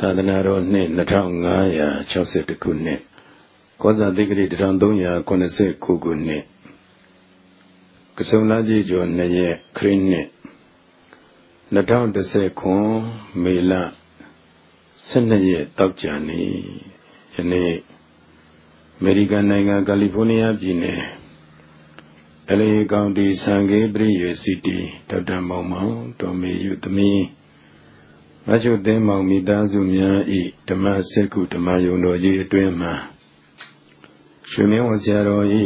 သာသနာတော်နှစ်2562ခုနှစ်ကောဇာတိဂရိ1389ခုနှစ်ကစုံလာကြီးကျော်2ရက်ခရစ်နှစ်2010ခုမေလ12ရက်တောက်ကြနေ့ယနေ့အမေရိကန်နိုင်ငံကယ်လီဖိုးနီးယားပြည်နယ်အလေကောင်တီဆန်ကေးပရိယေစီတီဒေါက်တာမောင်မောင်တော်မေယုသမီး မချုသိမောင်မိသားစုများဤဓမ္မစက္ကုဓမ္မယုံတော်ကြီးအတွင်းမှာရွှေမင်းဝဆရာတော်ဤ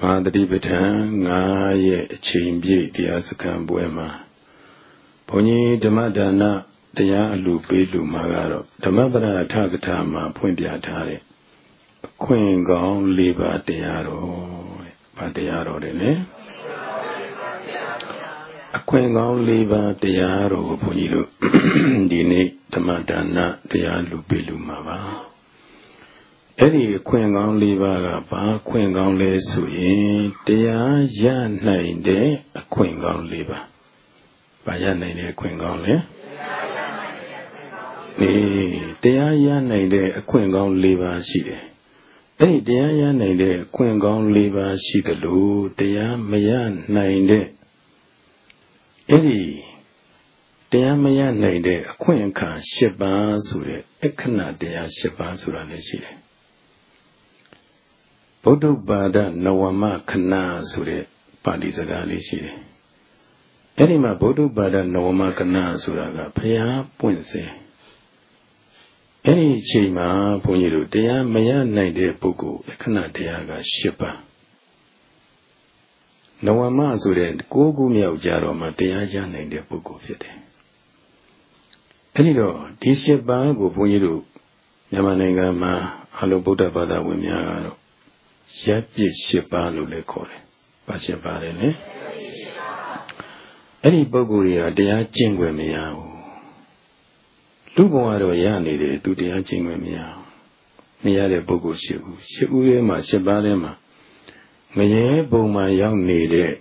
မဟာတတိပဋ္ဌာန်9ရဲ့အချိန်ပြည့်တရားစခန်းပွဲမှာဘုန်းကြီးဓမ္မဒါနတရားအလူပေးလူမှာကတော့ဓမ္မပဒအထကထာမှာဖွင့်ပြထားတဲ့အခွင့်ကောင်း၄ပါးတရားတော်တဲ့။ဘာတရားတော်တယ်လဲ။ အခွင့်ကောင်း၄ပါးတရားတော်ကိုဘုန်းကြီးတို့ဒီနေ့ဓမ္မဒါနတရားလူပေးလူမှာပါအဲ့ဒီအခွင့်ကောင်း၄ပါးကဘာခွင့်ကောင်းလဲဆိုရင်တရားရနိုင်တဲ့အခွင့်ကောင်း၄ပါးဘာရနိုင်တဲ့အခွင့်ကောင်းလဲအေးတရားရနိုင်တဲ့အခွင့်ကောင်း၄ပါးရှိတယ်အဲ့ဒီတရားရနိုင်တဲ့အခွင့်ကောင်း၄ပါးရှိတယ်လို့တရားမရနိုင်တဲ့ အဲ့ဒီတရားမရနိုင်တဲ့အခွင့်အခါ၈ပါးဆိုတဲ့အခဏတရား၈ပါးဆိုတာလည်းရှိတယ်ဗုဒ္ဓဘာဒနဝမခဏဆိုတဲ့ပါဠိစကားလေးရှိတယ်အဲ့ဒီမှာဗုဒ္ဓဘာဒနဝမခဏဆိုတာကဘုရားပွင့်စေအဲ့ဒီအချိန်မှာဘုန်းကြီးတို့တရားမရနိုင်တဲ့ပုဂ္ဂိုလ်အခဏတရားက၈ပါး နဝမဆိုတဲ့ကိုးခုမြောက်ကြတော့မှတရားရနိုင်တဲ့ပုဂ္ဂိုလ်ဖြစ်တယ်။အဲဒီတော့ဒီ၈ပါးကိုဘုန်းကြီးတို့မြန်မာနိုင်ငံမှာအလုံးဗုဒ္ဓဘာသာဝင်များကတော့ရပ်ပြစ်၈ပါးလို့လည်းခေါ်တယ်။ဘာ၈ပါးလဲလဲ။အဲ့ဒီပုဂ္ဂိုလ်တွေကတရားကျင့်ခွင့်မရဘူး။လူဘဝတော့ရနေတယ်သူတရားကျင့်ခွင့်မရဘူး။မရတဲ့ပုဂ္ဂိုလ်ရှိဘူး။၈ဦးထဲမှာ၈ပါးထဲမှာ ငရဲပုံမှန်ရောက်နေတဲ့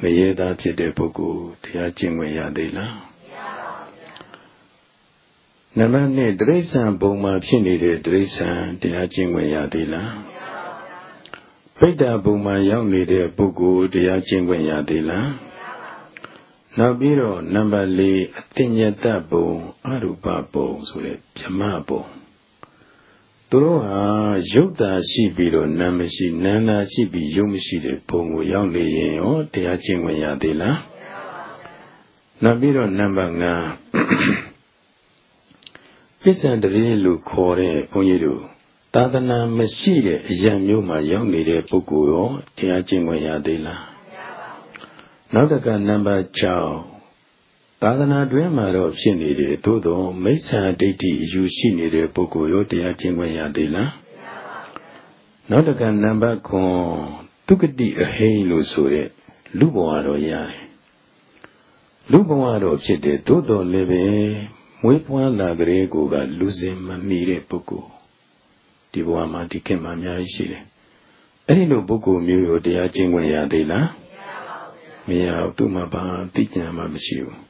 ငရဲသားဖြစ်တဲ့ပုဂ္ဂိုလ်တရားကျင့်ဝင်ရသေးလားနံပါတ်2တိရစ္ဆာန်ပုံမှန်ဖြစ်နေတဲ့တိရစ္ဆာန်တရားကျင့်ဝင်ရသေးလားပိဋ္ဌာပုံမှန်ရောက်နေတဲ့ပုဂ္ဂိုလ်တရားကျင့်ဝင်ရသေးလားနောက်ပြီးတော့နံပါတ်4အတ္တညတပုံအရူပပုံဆိုတဲ့ဗြဟ္မပုံ သူတို့ဟာရုပ်သာရှိပြီးတော့နာမရှိနာနာရှိပြီးရုပ်မရှိတဲ့ဘုံကိုရောက်နေရင်ရောတရားကျင့်ဝင်ရသေးလားနောက်ပြီးတော့နံပါတ်5ပစ္စံတရေလို့ခေါ်တဲ့ဘုန်းကြီးတို့သာသနာမရှိတဲ့အရာမျိုးမှာရောက်နေတဲ့ပုဂ္ဂိုလ်ရောတရားကျင့်ဝင်ရသေးလားနောက်တကနံပါတ်6 သာသနာတွင်မှာတော့ဖြစ်နေတယ်သို့သောမိစ္ဆာဒိဋ္ဌိအယူရှိနေတဲ့ပုဂ္ဂိုလ်ရောတရားကျင့်ခွင့်ရသေးလားနောက်တကနံပါတ်9ဒုက္ကတိအဟိလို့ဆိုတဲ့လူဘဝတော့ရတယ်လူဘဝတော့ဖြစ်တယ်သို့တော်လည်းပဲမွေးဖွားလာကြတဲ့ကိုကလူစင်မမီတဲ့ပုဂ္ဂိုလ်ဒီဘဝမှာဒီခေတ်မှာအများကြီးရှိတယ်အဲ့ဒီလိုပုဂ္ဂိုလ်မျိုးရောတရားကျင့်ခွင့်ရသေးလားမရဘူးသူ့မှာဘာသိဉာဏ်မှမရှိဘူး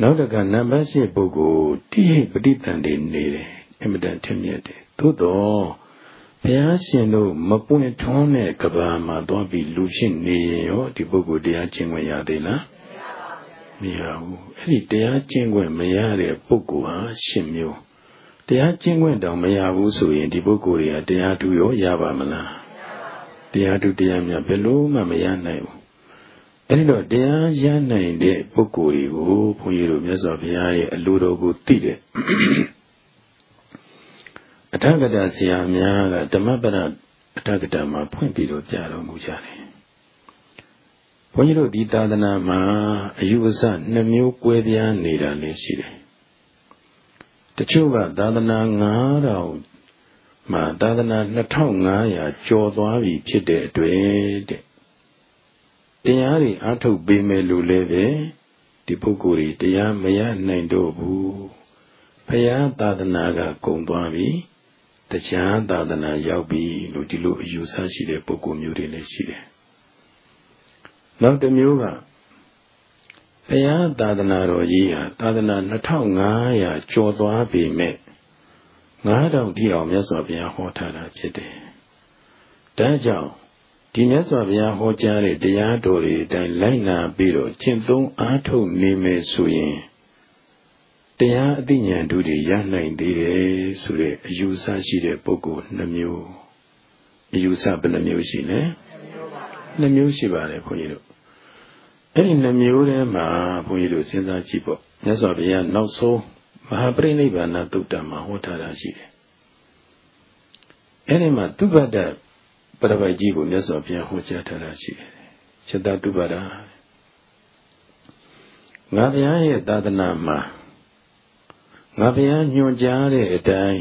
နောက်တကနံပါတ်၈ပုဂ္ဂိုလ်တိဟိပဋိသန္ဓေနေတယ်အမြဲတမ်းထင်မြက်တယ်သို့တော့ဘုရားရှင်တို့မပွင့်ထွန်းတဲ့ကဘာမှာသွားပြီးလူဖြစ်နေရင်ရောဒီပုဂ္ဂိုလ်တရားကျင့်ခွင့်ရသေးလားမရဘူးအဲ့ဒီတရားကျင့်ခွင့်မရတဲ့ပုဂ္ဂိုလ်ဟာရှင်မျိုးတရားကျင့်ခွင့်တောင်မရဘူးဆိုရင်ဒီပုဂ္ဂိုလ်တွေကတရားတူရောရပါမလားတရားတူတရားမြတ်ဘယ်လို့မှမရနိုင်ဘူး အဲဒီတော့တရားရနိုင်တဲ့ပုဂ္ဂိုလ်တွေကိုဘုန်းကြီးတို့မြတ်စွာဘုရားရဲ့အလိုတော်ကိုသိတယ်အထကတာဆရာများကဓမ္မပဒအထကတာမှာဖွင့်ပြီးတော့ကြားတော်မူကြတယ်ဘုန်းကြီးတို့ဒီသာသနာမှာအယူအဆနှမျိုးကွဲပြားနေတာလည်းရှိတယ်တချို့ကသာသနာ9000မှာသာသနာ2500ကျော်သွားပြီဖြစ်တဲ့အတွက်တဲ့ တရားတွေအထုတ်ပေးမယ်လို့လည်းပဲဒီပုဂ္ဂိုလ်တွေတရားမရနိုင်တော့ဘူးဖရာသာသနာကကုံသွားပြီတရားသာသနာရောက်ပြီလို့ဒီလိုအယူဆရှိတဲ့ပုဂ္ဂိုလ်မျိုးတွေလည်းရှိတယ်နောက်တစ်မျိုးကဘုရားသာသနာတော်ကြီးဟာသာသနာ2500ကျော်သွားပြီမဲ့9000တိအောင်မြတ်စွာဘုရားဟောထားတာဖြစ်တယ်။ဒါကြောင့် ဒီမြတ်စွာဘုရားဟောကြားတဲ့တရားတော်တွေအတိုင်းလိုက်နာပြီးတော့ကျင့်သုံးအားထုတ်နေမယ်ဆိုရင်တရားအသိဉာဏ်တို့တွေရနိုင်သေးတယ်ဆိုတဲ့အယူဆရှိတဲ့ပုဂ္ဂိုလ်နှမျိုးအယူဆဘယ်နှမျိုးရှိလဲနှမျိုးရှိပါတယ်ခွန်ကြီးတို့အဲ့ဒီနှမျိုးထဲမှာဘုန်းကြီးတို့စဉ်းစားကြည့်ပေါ့မြတ်စွာဘုရားနောက်ဆုံးမဟာပရိနိဗ္ဗာန်သုတ်တံမှာဟောထားတာရှိတယ်အဲ့ဒီမှာသူပတ္တ ပရပိုက်ကြီးကိုမြတ်စွာဘုရားဟောကြားထားတာရှိတယ်จิตတုပ္ပဒါငါဘုရားရဲ့သာသနာမှာငါဘုရားညွှန်ကြားတဲ့အတိုင်း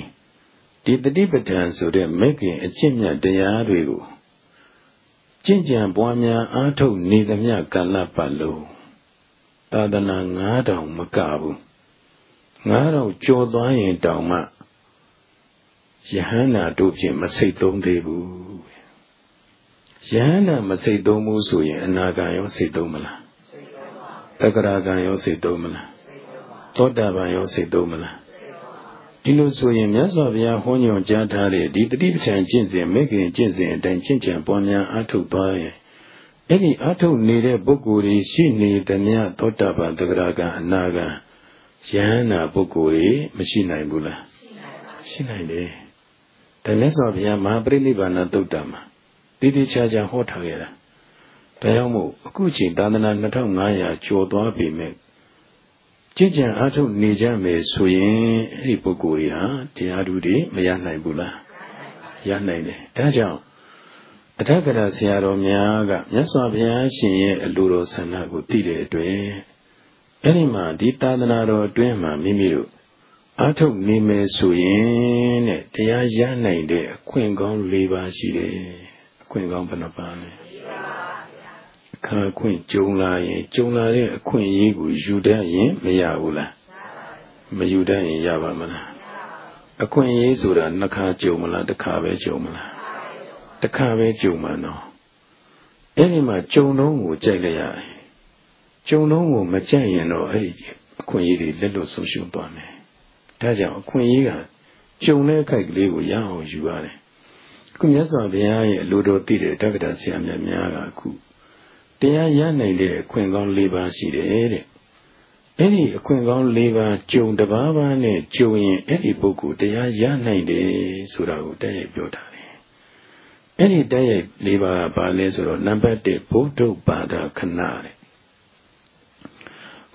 ဒီတတိပဋ္ဌာန်ဆိုတဲ့မဲ့ခင်အကျင့်မြတ်တရားတွေကိုကျင့်ကြံပွားများအားထုတ်နေသမျှကာလပတ်လုံးသာသနာ9000မကဘူး9000ကျော်သွားရင်တောင်မှယဟန္တာတို့ဖြင့်မစိတ်သုံးသေးဘူး ယဟန္တာမစိတ်သုံးဘူးဆိုရင်အနာဂံရောစိတ်သုံးမလားတက္ကရာဂံရောစိတ်သုံးမလားသောတာပန်ရောစိတ်သုံးမလားဒီလိုဆိုရင်မြတ်စွာဘုရားဟောညွှန်ကြားထားတဲ့ဒီတတိပဋ္ဌာန်ကျင့်စဉ်မေခင်ကျင့်စဉ်အတိုင်းကျင့်ကြံပွားများအားထုတ်သွားရင်အဲ့ဒီအားထုတ်နေတဲ့ပုဂ္ဂိုလ်တွေရှိနေသမျှသောတာပန်သဂရကအနာဂံယဟန္တာပုဂ္ဂိုလ်တွေမရှိနိုင်ဘူးလားရှိနိုင်တယ်ဒါမြတ်စွာဘုရားမဟာပရိနိဗ္ဗာန်သုတ်တံမှာ တိတိကျကျဟောထားခဲ့တာဒါကြောင့်မို့အခုချိန်သာသနာ2500ကျော်သွားပြီမဲ့ကြည်ကြံအားထုတ်နေကြမယ်ဆိုရင်အဲ့ဒီပုဂ္ဂိုလ်တွေဟာတရားဓုတွေမရနိုင်ဘူးလားရနိုင်တယ်ဒါကြောင့်အထက်ကရာဆရာတော်များကမြတ်စွာဘုရားရှင်ရဲ့အလိုတော်ဆန္ဒကိုသိတဲ့အတွက်အဲ့ဒီမှာဒီသာသနာတော်အတွင်းမှာမိမိတို့အားထုတ်နေမယ်ဆိုရင်တဲ့တရားရနိုင်တဲ့အခွင့်ကောင်း၄ပါးရှိတယ်အ ခွင့်ကောင်းဘယ်နှပါးလဲခါခွင့်ကြုံလာရင်ကြုံလာတဲ့အခွင့်အရေးကိုယူတတ်ရင်မရဘူးလားမယူတတ်ရင်ရပါမလားအခွင့်အရေးဆိုတာနှစ်ခါကြုံမလားတစ်ခါပဲကြုံမလားတစ်ခါပဲကြုံမှာနော်အဲ့ဒီမှာကြုံတော့ကိုကြိုက်လိုက်ရတယ်ကြုံတော့ကိုမကြိုက်ရင်တော့အဲ့ဒီအခွင့်အရေးတွေလက်လွတ်ဆုံးရှုံးသွားမယ်ဒါကြောင့်အခွင့်အရေးကကြုံတဲ့အခိုက်ကလေးကိုရအောင်ယူရတယ် ခုမြတ်စွာဘုရားရဲ့အလိုတော်သိတဲ့တက္ကရာဆရာမြတ်များကအခုတရားရနိုင်တဲ့အခွင့်ကောင်း၄ပါးရှိတယ်တဲ့အဲ့ဒီအခွင့်ကောင်း၄ပါးကြုံတစ်ပါးပါးနဲ့ကြုံရင်အဲ့ဒီပုဂ္ဂိုလ်တရားရနိုင်တယ်ဆိုတာကိုတည့်ရိုက်ပြောတာတယ်အဲ့ဒီတည့်ရိုက်၄ပါးကဘာလဲဆိုတော့နံပါတ်1ဘုဒ္ဓပါဒခဏတဲ့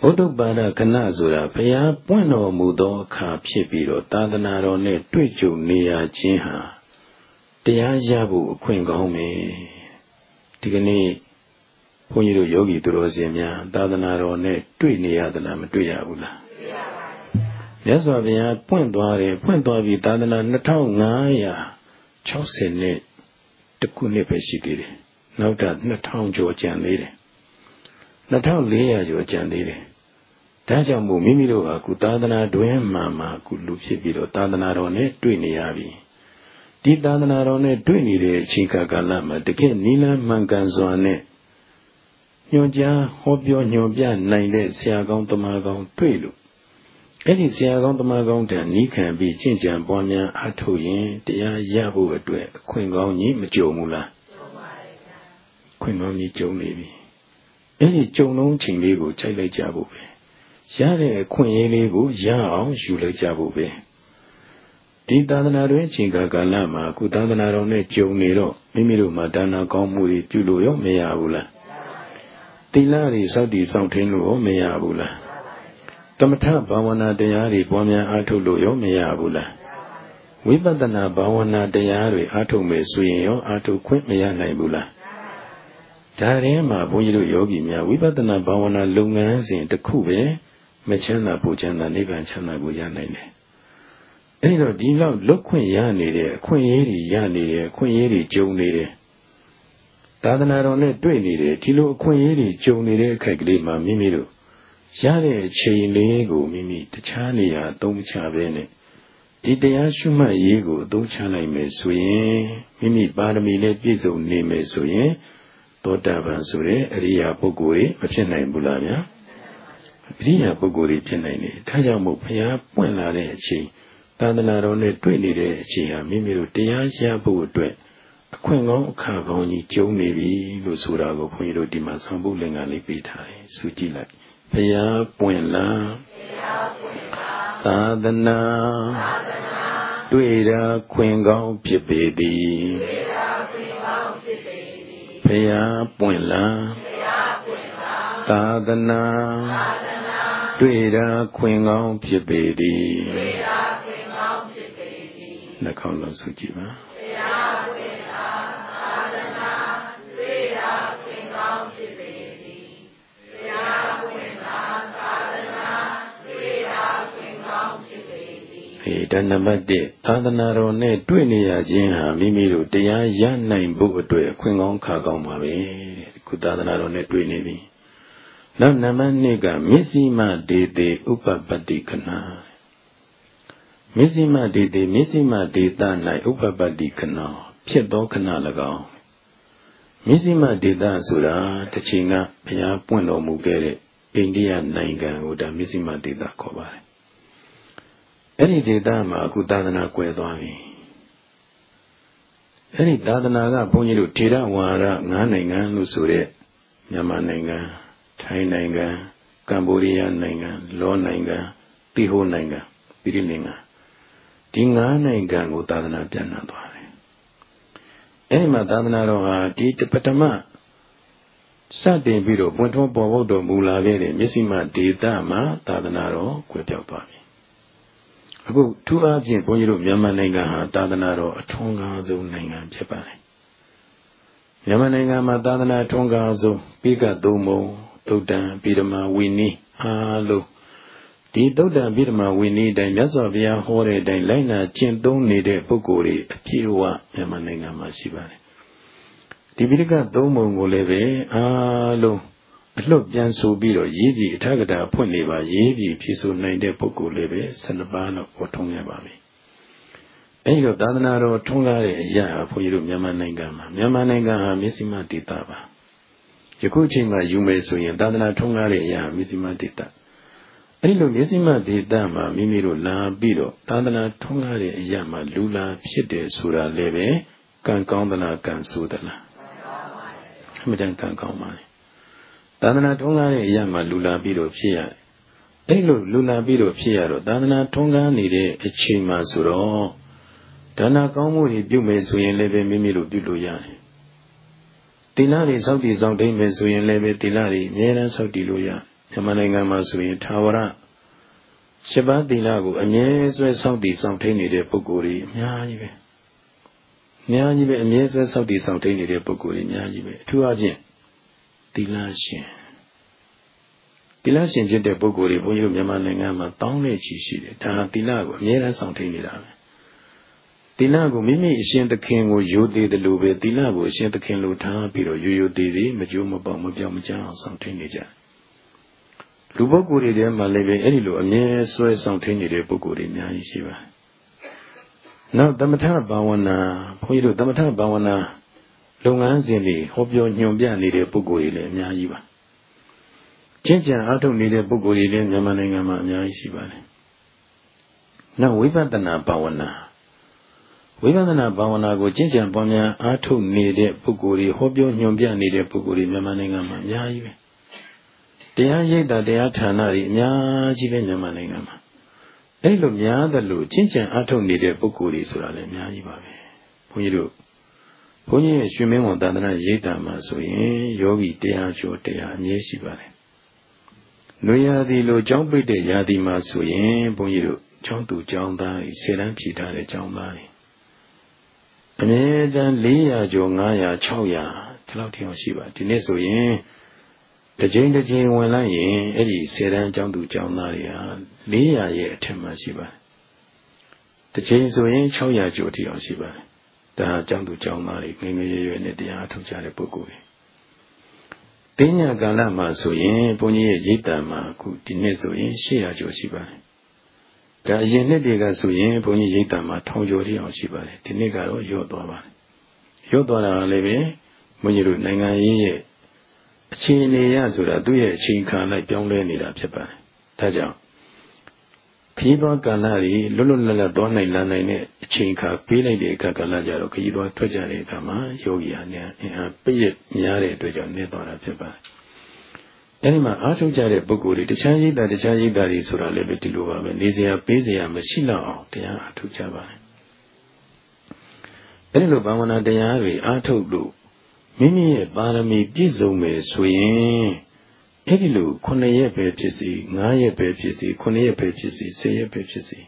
ဘုဒ္ဓပါဒခဏဆိုတာဘုရားပွင့်တော်မူသောအခါဖြစ်ပြီးတော့သာသနာတော်နဲ့တွေ့ကြုံနေရခြင်းဟာ တရားရဖို့အခွင့်ကောင်းပဲဒီကနေ့ဘုန်းကြီးတို့ယောဂီသူတော်စင်များသာသနာတော်နဲ့တွေ့နေရသလားမတွေ့ရဘူးလားတွေ့ရပါဘူးမြတ်စွာဘုရားပွင့်သွားတယ်ပွင့်သွားပြီသာသနာ2560နဲ့တခုနှစ်ပဲရှိသေးတယ်နောက်တာ2000ကျော်ကျန်သေးတယ်2400ကျော်ကျန်သေးတယ်ဒါကြောင့်မို့မိမိတို့ကကုသာသနာတွင်မှမှကုလူဖြစ်ပြီးတော့သာသနာတော်နဲ့တွေ့နေရပြီ ဒီသာသနာတော်နဲ့တွေ့နေတဲ့အချိန်ကာလမှာတကယ်နိလမှန်ကန်စွာနဲ့ညွှန်ကြားဟောပြောညွှန်ပြနိုင်တဲ့ဆရာကောင်းတမန်ကောင်းတွေ့လို့အဲ့ဒီဆရာကောင်းတမန်ကောင်းတန်နီးခံပြီးကျင့်ကြံပွားများအားထုတ်ရင်တရားရဖို့အတွက်အခွင့်ကောင်းကြီးမကြုံဘူးလားကြုံပါရဲ့ဗျာခွင့်ကောင်းကြီးကြုံနေပြီအဲ့ဒီကြုံလုံးချိန်လေးကိုခြိုက်လိုက်ကြဖို့ပဲရတဲ့အခွင့်အရေးလေးကိုရအောင်ယူလိုက်ကြဖို့ပဲ ဒီသာသနာတွင်ချိန်ကာလမှာကုသာသနာတော်နဲ့ကြုံနေတော့မိမိတို့မှာဒါနာကောင်းမှုတွေပြုလို့ရောမရဘူးလားသီလတွေစောင့်တည်စောင့်ထင်းလို့ရောမရဘူးလားတမထဘာဝနာတရားတွေပွားများအားထုတ်လို့ရောမရဘူးလားဝိပဿနာဘာဝနာတရားတွေအားထုတ်မယ်ဆိုရင်ရောအားထုတ်ခွင့်မရနိုင်ဘူးလားဒါရင်မှာဘုန်းကြီးတို့ယောဂီများဝိပဿနာဘာဝနာလုပ်ငန်းစဉ်တစ်ခုပဲမချမ်းသာပူချမ်းသာနိဗ္ဗာန်ချမ်းသာကိုရနိုင်တယ် အဲဒီတော့ဒီလောက်လွတ်ခွင့်ရနေတဲ့အခွင့်အရေးတွေရနေတဲ့အခွင့်အရေးတွေကြုံနေတယ်သာသနာတော်နဲ့တွေ့နေတယ်ဒီလိုအခွင့်အရေးတွေကြုံနေတဲ့အခိုက်ကလေးမှာမိမိတို့ရတဲ့အချိန်လေးကိုမိမိတခြားနေရာအသုံးချပဲနဲ့ဒီတရားရှုမှတ်ရေးကိုအသုံးချနိုင်မယ်ဆိုရင်မိမိပါရမီနဲ့ပြည့်စုံနေမယ်ဆိုရင်သောတာပန်ဆိုတဲ့အရိယာပုဂ္ဂိုလ်တွေမဖြစ်နိုင်ဘူးလားဗျာအရိယာပုဂ္ဂိုလ်တွေဖြစ်နိုင်တယ်ဒါကြောင့်မို့ဘုရားပွင့်လာတဲ့အချိန် သာသနာတော်နဲ့တွေ့နေတဲ့အချိန်ဟာမိမိတို့တရားရဖို့အတွက်အခွင့်ကောင်းအခါကောင်းကြီးကျုံနေပြီလို့ဆိုတာကိုခွန်ကြီးတို့ဒီမှာသံပုလင်္ကာလေးပေးထားတယ်ဆိုကြည့်လိုက်ဘုရားပွင့်လားဘုရားပွင့်လားသာသနာသာသနာတွေ့တာခွင့်ကောင်းဖြစ်ပေသည်တွေ့တာခွင့်ကောင်းဖြစ်ပေသည်ဘုရားပွင့်လားဘုရားပွင့်လားသာသနာသာသနာတွေ့တာခွင့်ကောင်းဖြစ်ပေသည် နှာခေါင်းလုံးဆုကြည့်ပါဘုရားပွင့်လားသာသနာတွေ့တာခွင့်ကောင်းဖြစ်ပေသည်ဘုရားပွင့်လားသာသနာတွေ့တာခွင့်ကောင်းဖြစ်ပေသည်ဟေးဒါနံပါတ်1သာသနာတော်နဲ့တွေ့နေရခြင်းဟာမိမိတို့တရားရနိုင်ဖို့အတွက်အခွင့်ကောင်းခါကောင်းပါပဲခုသာသနာတော်နဲ့တွေ့နေပြီနောက်နံပါတ်2ကမစ္စည်းမဒေတေဥပပတ္တိခဏ မစ္စည်းမဒေတေမစ္စည်းမဒေသ၌ဥပပတ္တိခဏဖြစ်သောခဏ၎င်းမစ္စည်းမဒေသဆိုတာတစ်ချိန်ကဘုရားပွင့်တော်မူခဲ့တဲ့အိန္ဒိယနိုင်ငံကိုဒါမစ္စည်းမဒေသခေါ်ပါတယ်အဲ့ဒီဒေသမှာအခုသာသနာကွယ်သွားပြီအဲ့ဒီသာသနာကဘုန်းကြီးတို့ထေရဝါရ၅နိုင်ငံလို့ဆိုတဲ့မြန်မာနိုင်ငံထိုင်းနိုင်ငံကမ္ဘောဒီးယားနိုင်ငံလောနိုင်ငံတိဟိုနိုင်ငံပိရိလင်္ကာ ဒီ၅နိုင်ငံကိုသာသနာပြန်နှံသွားတယ်အဲဒီမှာသာသနာတော်ဟာဒီပထမစတင်ပြီးတော့ပွင့်ထွန်းပေါ်ပေါက်တော်မူလာခဲ့တဲ့မျက်စိမှဒေတာမှာသာသနာတော်ကွယ်ပြောက်သွားပြီအခုထူးအားဖြင့်ဘုန်းကြီးတို့မြန်မာနိုင်ငံဟာသာသနာတော်အထွန်းကားဆုံးနိုင်ငံဖြစ်ပါတယ်မြန်မာနိုင်ငံမှာသာသနာထွန်းကားဆုံးပြီးကသုံးပုံသုတ်တံပိဓမဝိနည်းအားလုံး ဒီသုတ်တံပိဓမဝိနည်းတိုင်းမြတ်စွာဘုရားဟောတဲ့အတိုင်းလိုက်နာကျင့်သုံးနေတဲ့ပုဂ္ဂိုလ်တွေအပြည့်အဝမြန်မာနိုင်ငံမှာရှိပါတယ်ဒီပိဋကသုံးပုံကိုလည်းပဲအားလုံးအလွတ်ပြန်ဆိုပြီးတော့ရေးပြီးအထက်ကတာဖွင့်နေပါရေးပြီးဖြည့်ဆိုနိုင်တဲ့ပုဂ္ဂိုလ်လည်းပဲ12ပါးတော့ဟောထုံးရပါပြီအဲဒီတော့သာသနာတော်ထုံးကားတဲ့အရာဘုန်းကြီးတို့မြန်မာနိုင်ငံမှာမြန်မာနိုင်ငံဟာမျက်စိမှဒေသပါယခုအချိန်မှာယူမယ်ဆိုရင်သာသနာထုံးကားတဲ့အရာမြစ္စည်းမဒေတာ အဲ့ဒီလိုမြစ္စည်းမဒေတာမှာမိမိတို့လာပြီးတော့သာသနာထုံးကားတဲ့အရာမှာလူလာဖြစ်တယ်ဆိုတာလည်းပဲကံကောင်းသလားကံဆိုးသလားအမှန်တန်ကံကောင်းပါလေသာသနာထုံးကားတဲ့အရာမှာလူလာပြီးတော့ဖြစ်ရတယ်အဲ့လိုလူလာပြီးတော့ဖြစ်ရတော့သာသနာထုံးကားနေတဲ့အချိန်မှာဆိုတော့ဒါနာကောင်းမှုတွေပြုမယ်ဆိုရင်လည်းပဲမိမိတို့ပြုလို့ရတယ်သီလတွေစောင့်တည်စောင့်တိန်မယ်ဆိုရင်လည်းပဲသီလတွေအမြဲတမ်းစောင့်တည်လို့ရ မြန်မာနိုင်ငံမှာဆိုရင်သာဝရရှစ်ပါးသီလကိုအမြဲဆွဲစောင့်တည်စောင့်ထိန်နေတဲ့ပုဂ္ဂိုလ်တွေအများကြီးပဲအများကြီးပဲအမြဲဆွဲစောင့်တည်စောင့်ထိန်နေတဲ့ပုဂ္ဂိုလ်တွေအများကြီးပဲအထူးအဖြင့်သီလရှင်သီလရှင်ဖြစ်တဲ့ပုဂ္ဂိုလ်တွေဘုန်းကြီးတို့မြန်မာနိုင်ငံမှာတောင်းနဲ့ချီရှိတယ်ဒါဟာသီလကိုအမြဲတမ်းစောင့်ထိန်နေတာပဲသီလကိုမိမိအရှင်သခင်ကိုယိုသေးတယ်လို့ပဲသီလကိုအရှင်သခင်လိုထားပြီးတော့ယိုယိုသေးသေးမကြိုးမပေါက်မပြောင်းမကြအောင်ဆောင်ထိန်နေကြ လူပုဂ္ဂိုလ်တွေထဲမှာလည်းပဲအဲ့ဒီလိုအမြဲဆွဲဆောင်ထိန်နေတဲ့ပုဂ္ဂိုလ်တွေအများကြီးရှိပါတယ်နောက်သမထဘာဝနာဘုန်းကြီးတို့သမထဘာဝနာလုပ်ငန်းစဉ်တွေဟောပြောညွှန်ပြနေတဲ့ပုဂ္ဂိုလ်တွေလည်းအများကြီးပါကျင့်ကြံအားထုတ်နေတဲ့ပုဂ္ဂိုလ်တွေလည်းမြန်မာနိုင်ငံမှာအများကြီးရှိပါတယ်နောက်ဝိပဿနာဘာဝနာဝိပဿနာဘာဝနာကိုကျင့်ကြံပွားများအားထုတ်နေတဲ့ပုဂ္ဂိုလ်တွေဟောပြောညွှန်ပြနေတဲ့ပုဂ္ဂိုလ်တွေမြန်မာနိုင်ငံမှာအများကြီးပဲ တရားရိပ်တာတရားဌာနတွေအများကြီးပဲမြန်မာနိုင်ငံမှာအဲ့လိုများသလိုကျင့်ကြံအားထုတ်နေတဲ့ပုဂ္ဂိုလ်တွေဆိုတာလည်းအများကြီးပါပဲဘုန်းကြီးတို့ဘုန်းကြီးရဲ့ရွှေမင်းဝန်သာသနာရိပ်တာမှာဆိုရင်ယောဂီတရားကျော်တရားအမြဲရှိပါတယ်။နွေရာသီလိုကြောင်းပိတ်တဲ့ရာသီမှာဆိုရင်ဘုန်းကြီးတို့ကျောင်းသူကျောင်းသားတွေဆယ်တန်းဖြည့်ထားတဲ့ကျောင်းသားတွေအမြဲတမ်း400ကျော်900 600ဒီလောက်ထိအောင်ရှိပါဒီနေ့ဆိုရင် တစ်ချိန်တစ်ချိန်ဝင်လိုက်ရင်အဲ့ဒီဆယ်တန်းကျောင်းသူကျောင်းသားတွေဟာ400ရဲ့အထက်မှာရှိပါတယ်တစ်ချိန်ဆိုရင်600ကျော်ထိအောင်ရှိပါတယ်ဒါဟာကျောင်းသူကျောင်းသားတွေငယ်ငယ်ရွယ်ရွယ်နဲ့တရားထုတ်ကြတဲ့ပုဂ္ဂိုလ်တွေပညာကာလမှာဆိုရင်ဘုန်းကြီးရဲ့ရိတ်တံမှာအခုဒီနေ့ဆိုရင်800ကျော်ရှိပါတယ်ဒါအရင်နှစ်တွေကဆိုရင်ဘုန်းကြီးရိတ်တံမှာထောင်ကျော်တိအောင်ရှိပါတယ်ဒီနှစ်ကတော့ရော့သွားပါတယ်ရော့သွားတာလည်းပဲဘုန်းကြီးတို့နိုင်ငံရေးရဲ့ အချိန်နေရဆိုတာသူ့ရဲ့အချိန်ခံလိုက်ပြောင်းလဲနေတာဖြစ်ပါတယ်။ဒါကြောင့်ခရီးသွားကာလကြီးလွတ်လွတ်လပ်လပ်သွားနိုင်လမ်းနိုင်တဲ့အချိန်ခါပေးလိုက်တဲ့အခါကာလကြတော့ခရီးသွားထွက်ကြတဲ့အခါမှာယောဂီဟာနဲ့အင်အားပြည့်များတဲ့အတွက်ကြောင့်နေသွားတာဖြစ်ပါတယ်။အဲဒီမှာအားထုတ်ကြတဲ့ပုဂ္ဂိုလ်တွေတခြားရိပ်တာတခြားရိပ်တာတွေဆိုတာလည်းပဲဒီလိုပါပဲနေစရာပေးစရာမရှိတော့အောင်တရားအားထုတ်ကြပါတယ်။အဲဒီလိုဘာဝနာတရားတွေအားထုတ်လို့ မိမိရဲ့ပါရမီပြည့်စုံမယ်ဆိုရင်အဲ့ဒီလို9ရက်ပဲဖြစ်စီ9ရက်ပဲဖြစ်စီ9ရက်ပဲဖြစ်စီ10ရက်ပဲဖြစ်စီ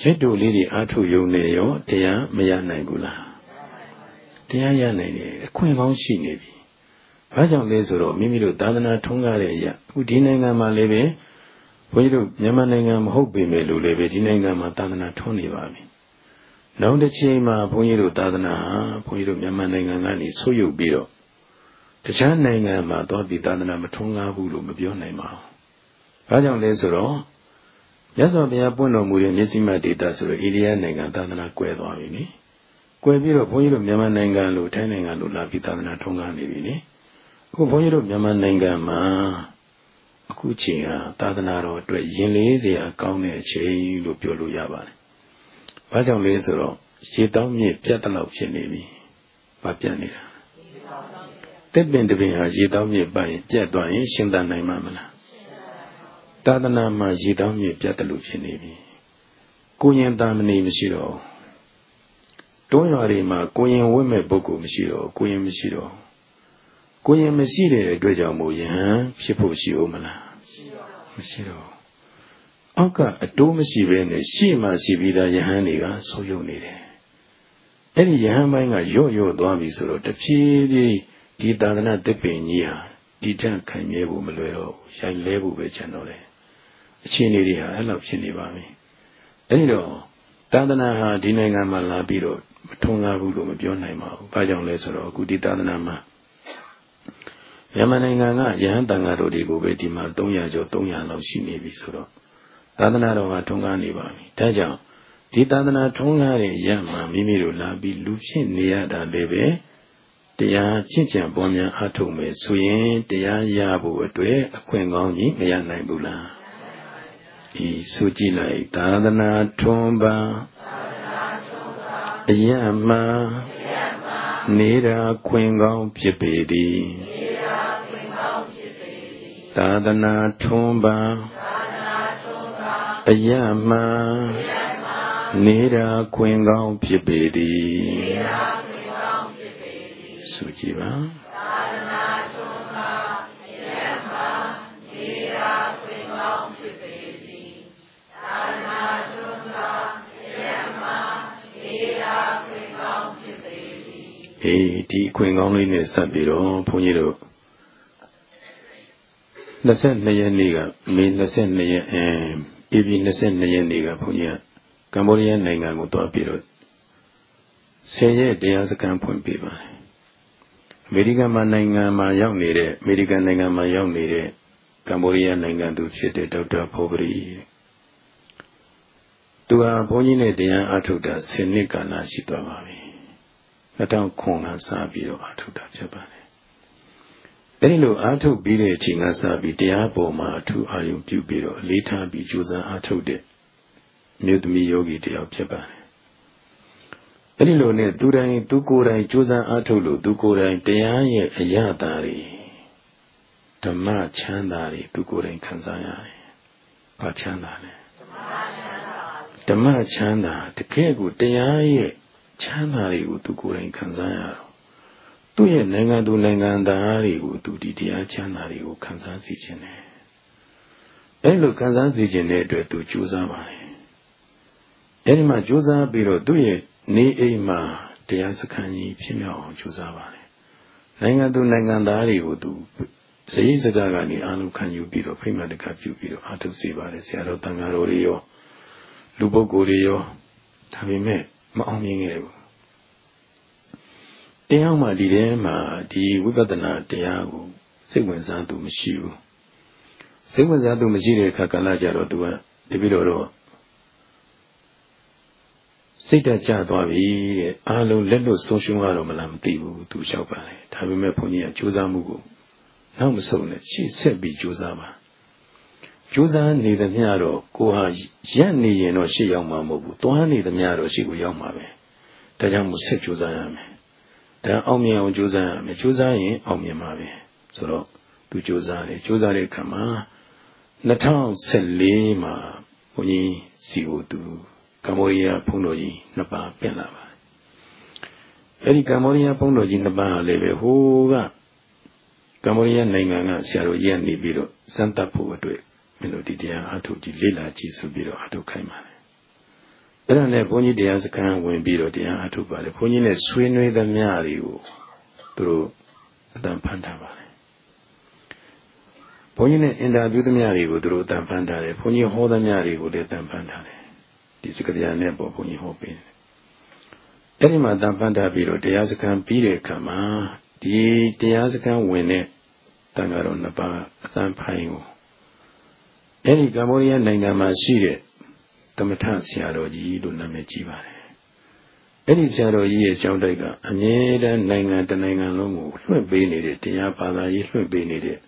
ရက်တို့လေးတွေအားထုတ်ယုံနေရောတရားမရနိုင်ဘူးလားတရားရနိုင်တယ်အခွင့်ကောင်းရှိနေပြီဘာကြောင့်လဲဆိုတော့မိမိတို့သာသနာထုံးကားတဲ့အရာအခုဒီနိုင်ငံမှာလည်းပဲဘုန်းကြီးတို့မြန်မာနိုင်ငံမဟုတ်ပေမဲ့လို့လည်းပဲဒီနိုင်ငံမှာသာသနာထုံးနေပါပြီ နောက်တစ်ချိန်မှာဘုန်းကြီးတို့သာသနာဟာဘုန်းကြီးတို့မြန်မာနိုင်ငံကနေဆုတ်ယုတ်ပြီးတော့တခြားနိုင်ငံမှာသွားပြီးသာသနာမထွန်းကားဘူးလို့မပြောနိုင်ပါဘူး။ဘာကြောင့်လဲဆိုတော့မြတ်စွာဘုရားပွင့်တော်မူတဲ့မျက်စိမှတ်ဒေတာဆိုတော့အိန္ဒိယနိုင်ငံသာသနာကွယ်သွားပြီနိ။ကွယ်ပြီးတော့ဘုန်းကြီးတို့မြန်မာနိုင်ငံလိုထိုင်းနိုင်ငံလိုလာပြီးသာသနာထွန်းကားနေပြီနိ။အခုဘုန်းကြီးတို့မြန်မာနိုင်ငံမှာအခုချိန်ဟာသာသနာတော်အတွက်ရင်လေးစရာကောင်းတဲ့အချိန်လို့ပြောလို့ရပါတယ်။ ဘာကြောင့်လဲဆိုတော့ရေတောင်းမြင့်ပြတ်တလောက်ဖြစ်နေပြီ။ဘာပြတ်နေတာတစ်ပင်တစ်ပင်ဟာရေတောင်းမြေပိုင်ပြတ်သွားရင်ရှင်းတတ်နိုင်မှာမလားသာသနာမှာရေတောင်းမြေပြတ်တယ်လို့ဖြစ်နေပြီကိုရင်တာမဏိမရှိတော့တွန်းရွာတွေမှာကိုရင်ဝတ်မဲ့ပုဂ္ဂိုလ်မရှိတော့ကိုရင်မရှိတော့ကိုရင်မရှိတဲ့အတွက်ကြောင့်မို့ယဟန်ဖြစ်ဖို့ရှိဦးမလားမရှိတော့ အောက်ကအတိုးမရှိဘဲနဲ့ရှေ့မှာရှိပြီးသားယဟန်တွေကဆိုးရုံနေတယ်အဲ့ဒီယဟန်ပိုင်းကရော့ရော့သွားပြီဆိုတော့တဖြည်းဖြည်းဒီသာသနာတစ်ပင်ကြီးဟာဒီထက်ခိုင်မြဲဖို့မလွယ်တော့ဘူးရိုင်လဲဖို့ပဲကျန်တော့တယ်အခြေအနေတွေဟာအဲ့လိုဖြစ်နေပါပြီအဲ့ဒီတော့သာသနာဟာဒီနိုင်ငံမှာလာပြီးတော့မထွန်းကားဘူးလို့မပြောနိုင်ပါဘူးဘာကြောင့်လဲဆိုတော့အခုဒီသာသနာမှာမြန်မာနိုင်ငံကယဟန်တန်ဃာတော်တွေကိုပဲဒီမှာ300ကျော်300လောက်ရှိနေပြီဆိုတော့ သာသနာတော်ကထွန်းကားနေပါပြီဒါကြောင့်ဒီသာသနာထွန်းကားတဲ့ရမှမိမိတို့လာပြီးလူဖြစ်နေရတာလည်းပဲတရားကျင့်ကြံပွားများအားထုတ်မယ်ဆိုရင်တရားရဖို့အတွက်အခွင့်ကောင်းကြီးမရနိုင်ဘူးလားဤဆိုကြည့်လိုက်သာသနာထွန်းပါအယမနေတာခွင့်ကောင်းဖြစ်ပေသည်သာသနာထွန်းပါ အယမနေတာခွင့်ကောင်းဖြစ်ပေသည်ဆိုကြည်ပါသာသနာထွန်းပါရမနေရာခွင့်ကောင်းဖြစ်ပေသည်သာသနာထွန်းပါရမနေရာခွင့်ကောင်းဖြစ်ပေသည်အေးဒီခွင့်ကောင်းလေးနဲ့ဆက်ပြီးတော့ဘုန်းကြီးတို့22ရက်နေ့ကမေ22ရက်အဲ ဧပြီ22ရက်နေ့ကဘုန်းကြီးကကမ္ဘောဒီးယားနိုင်ငံကိုသွားပြီးတော့10ရက်တရားစခန်းဖွင့်ပေးပါတယ်အမေရိကန်မှာနိုင်ငံမှာရောက်နေတဲ့အမေရိကန်နိုင်ငံမှာရောက်နေတဲ့ကမ္ဘောဒီးယားနိုင်ငံသူဖြစ်တဲ့ဒေါက်တာဖောပရီသူဟာဘုန်းကြီးနဲ့တရားအထုတ်တာ10နှစ်ကာလရှိသွားပါပြီ2000ခွန်ကစပြီးတော့အထုတ်တာဖြစ်ပါတယ် အဲဒီလိုအထုတ်ပြီးတဲ့အချိန်ကစပြီးတရားပေါ်မှာအထူးအာရုံပြုပြီးတော့လေးထားပြီးကြိုးစားအထုတ်တဲ့မြို့သမီးယောဂီတယောက်ဖြစ်ပါတယ်အဲ့ဒီလိုနဲ့သူတိုင်းသူကိုယ်တိုင်ကြိုးစားအားထုတ်လို့သူကိုယ်တိုင်တရားရဲ့အရသာတွေဓမ္မချမ်းသာတွေသူကိုယ်တိုင်ခံစားရတယ်။ဘာချမ်းသာလဲဓမ္မချမ်းသာတကယ်ကိုတရားရဲ့ချမ်းသာတွေကိုသူကိုယ်တိုင်ခံစားရတော့ သူ့ရဲ့နိုင်ငံသူနိုင်ငံသားတွေကိုသူဒီတရားချမ်းသာတွေကိုခံစားစေခြင်းနဲ့အဲ့လိုခံစားစေခြင်းတဲ့အတွက်သူကြိုးစားပါတယ်။အဲ့ဒီမှာကြိုးစားပြီးတော့သူ့ရဲ့နေအိမ်မှာတရားစခန်းကြီးဖြစ်မြောက်အောင်ကြိုးစားပါတယ်။နိုင်ငံသူနိုင်ငံသားတွေကိုသူစရိစကားကနေအာလုံးခံယူပြီးတော့ဖိမ့်မတကပြုပြီးတော့အားထုတ်စေပါတယ်ဆရာတော်တန်ဃာတော်တွေရောလူပုဂ္ဂိုလ်တွေရောဒါပေမဲ့မအောင်မြင်ခဲ့ဘူး။ တရားမှဒီထဲမှာဒီဝိပဿနာတရားကိုစိတ်ဝင်စားသူမရှိဘူး။စိတ်ဝင်စားသူမရှိတဲ့အခါကလည်းကြတော့သူကတပိတော့စိတ်ဓာတ်ကျသွားပြီတဲ့အားလုံးလက်လွတ်ဆုံးရှုံးရတော့မလားမသိဘူးသူလျှောက်ပါလေဒါပေမဲ့ဘုန်းကြီးကကြိုးစားမှုကိုနောက်မဆုံးနဲ့ရှေ့ဆက်ပြီးကြိုးစားပါကြိုးစားနေသမျှတော့ကိုဟာရက်နေရင်တော့ရှေ့ရောက်မှာမဟုတ်ဘူးသွားနေသမျှတော့ရှေ့ကိုရောက်မှာပဲဒါကြောင့်မို့ဆက်ကြိုးစားရမယ် ဒါအောင်မြင်အောင်ကြိုးစားရမယ်ကြိုးစားရင်အောင်မြင်မှာပဲဆိုတော့သူကြိုးစားတယ်ကြိုးစားတဲ့အခါမှာ2014မှာဘုန်းကြီးစီကိုသူကမ္ဘောဒီးယားဘုန်းတော်ကြီးနှစ်ပါးပြင်လာပါတယ်အဲ့ဒီကမ္ဘောဒီးယားဘုန်းတော်ကြီးနှစ်ပါးဟာလည်းပဲဟိုကကမ္ဘောဒီးယားနိုင်ငံကဆရာတော်ကြီးကနေပြီးတော့စမ်းသပ်ဖို့အတွက်မင်းတို့ဒီတရားအထုတ်ကြည့်လေ့လာကြည့်ဆိုပြီးတော့အထုတ်ခိုင်းပါတယ် အဲ့ဒါနဲ့ဘုန်းကြီးတရားစခန်းဝင်ပြီးတော့တရားအထုတ်ပါတယ်ဘုန်းကြီးနဲ့ဆွေးနွေးသမျှတွေကိုသူတို့အတန်ဖန်ထားပါတယ်ဘုန်းကြီးနဲ့အင်တာဗျူးသမျှတွေကိုသူတို့အတန်ဖန်ထားတယ်ဘုန်းကြီးဟောသမျှတွေကိုလည်းအတန်ဖန်ထားတယ်ဒီစကားပြန်နဲ့ပေါ့ဘုန်းကြီးဟောပေးတယ်အဲ့ဒီမှာတန်ဖန်ထားပြီးတော့တရားစခန်းပြီးတဲ့အခါမှာဒီတရားစခန်းဝင်တဲ့တန်ဃာတော်နှစ်ပါးအတန်ဖိုင်ကိုအဲ့ဒီကမ္ဘောဒီးယားနိုင်ငံမှာရှိတဲ့ သမထဆရာတော်ကြီးလို့နာမည်ကြီးပါတယ်အဲ့ဒီဆရာတော်ကြီးရဲ့ကျောင်းတိုက်ကအမြဲတမ်းနိုင်ငံတနိုင်ငံလုံးကိုလွှင့်ပေးနေတဲ့တရားဘာသာရေးလွှင့်ပေးနေတဲ့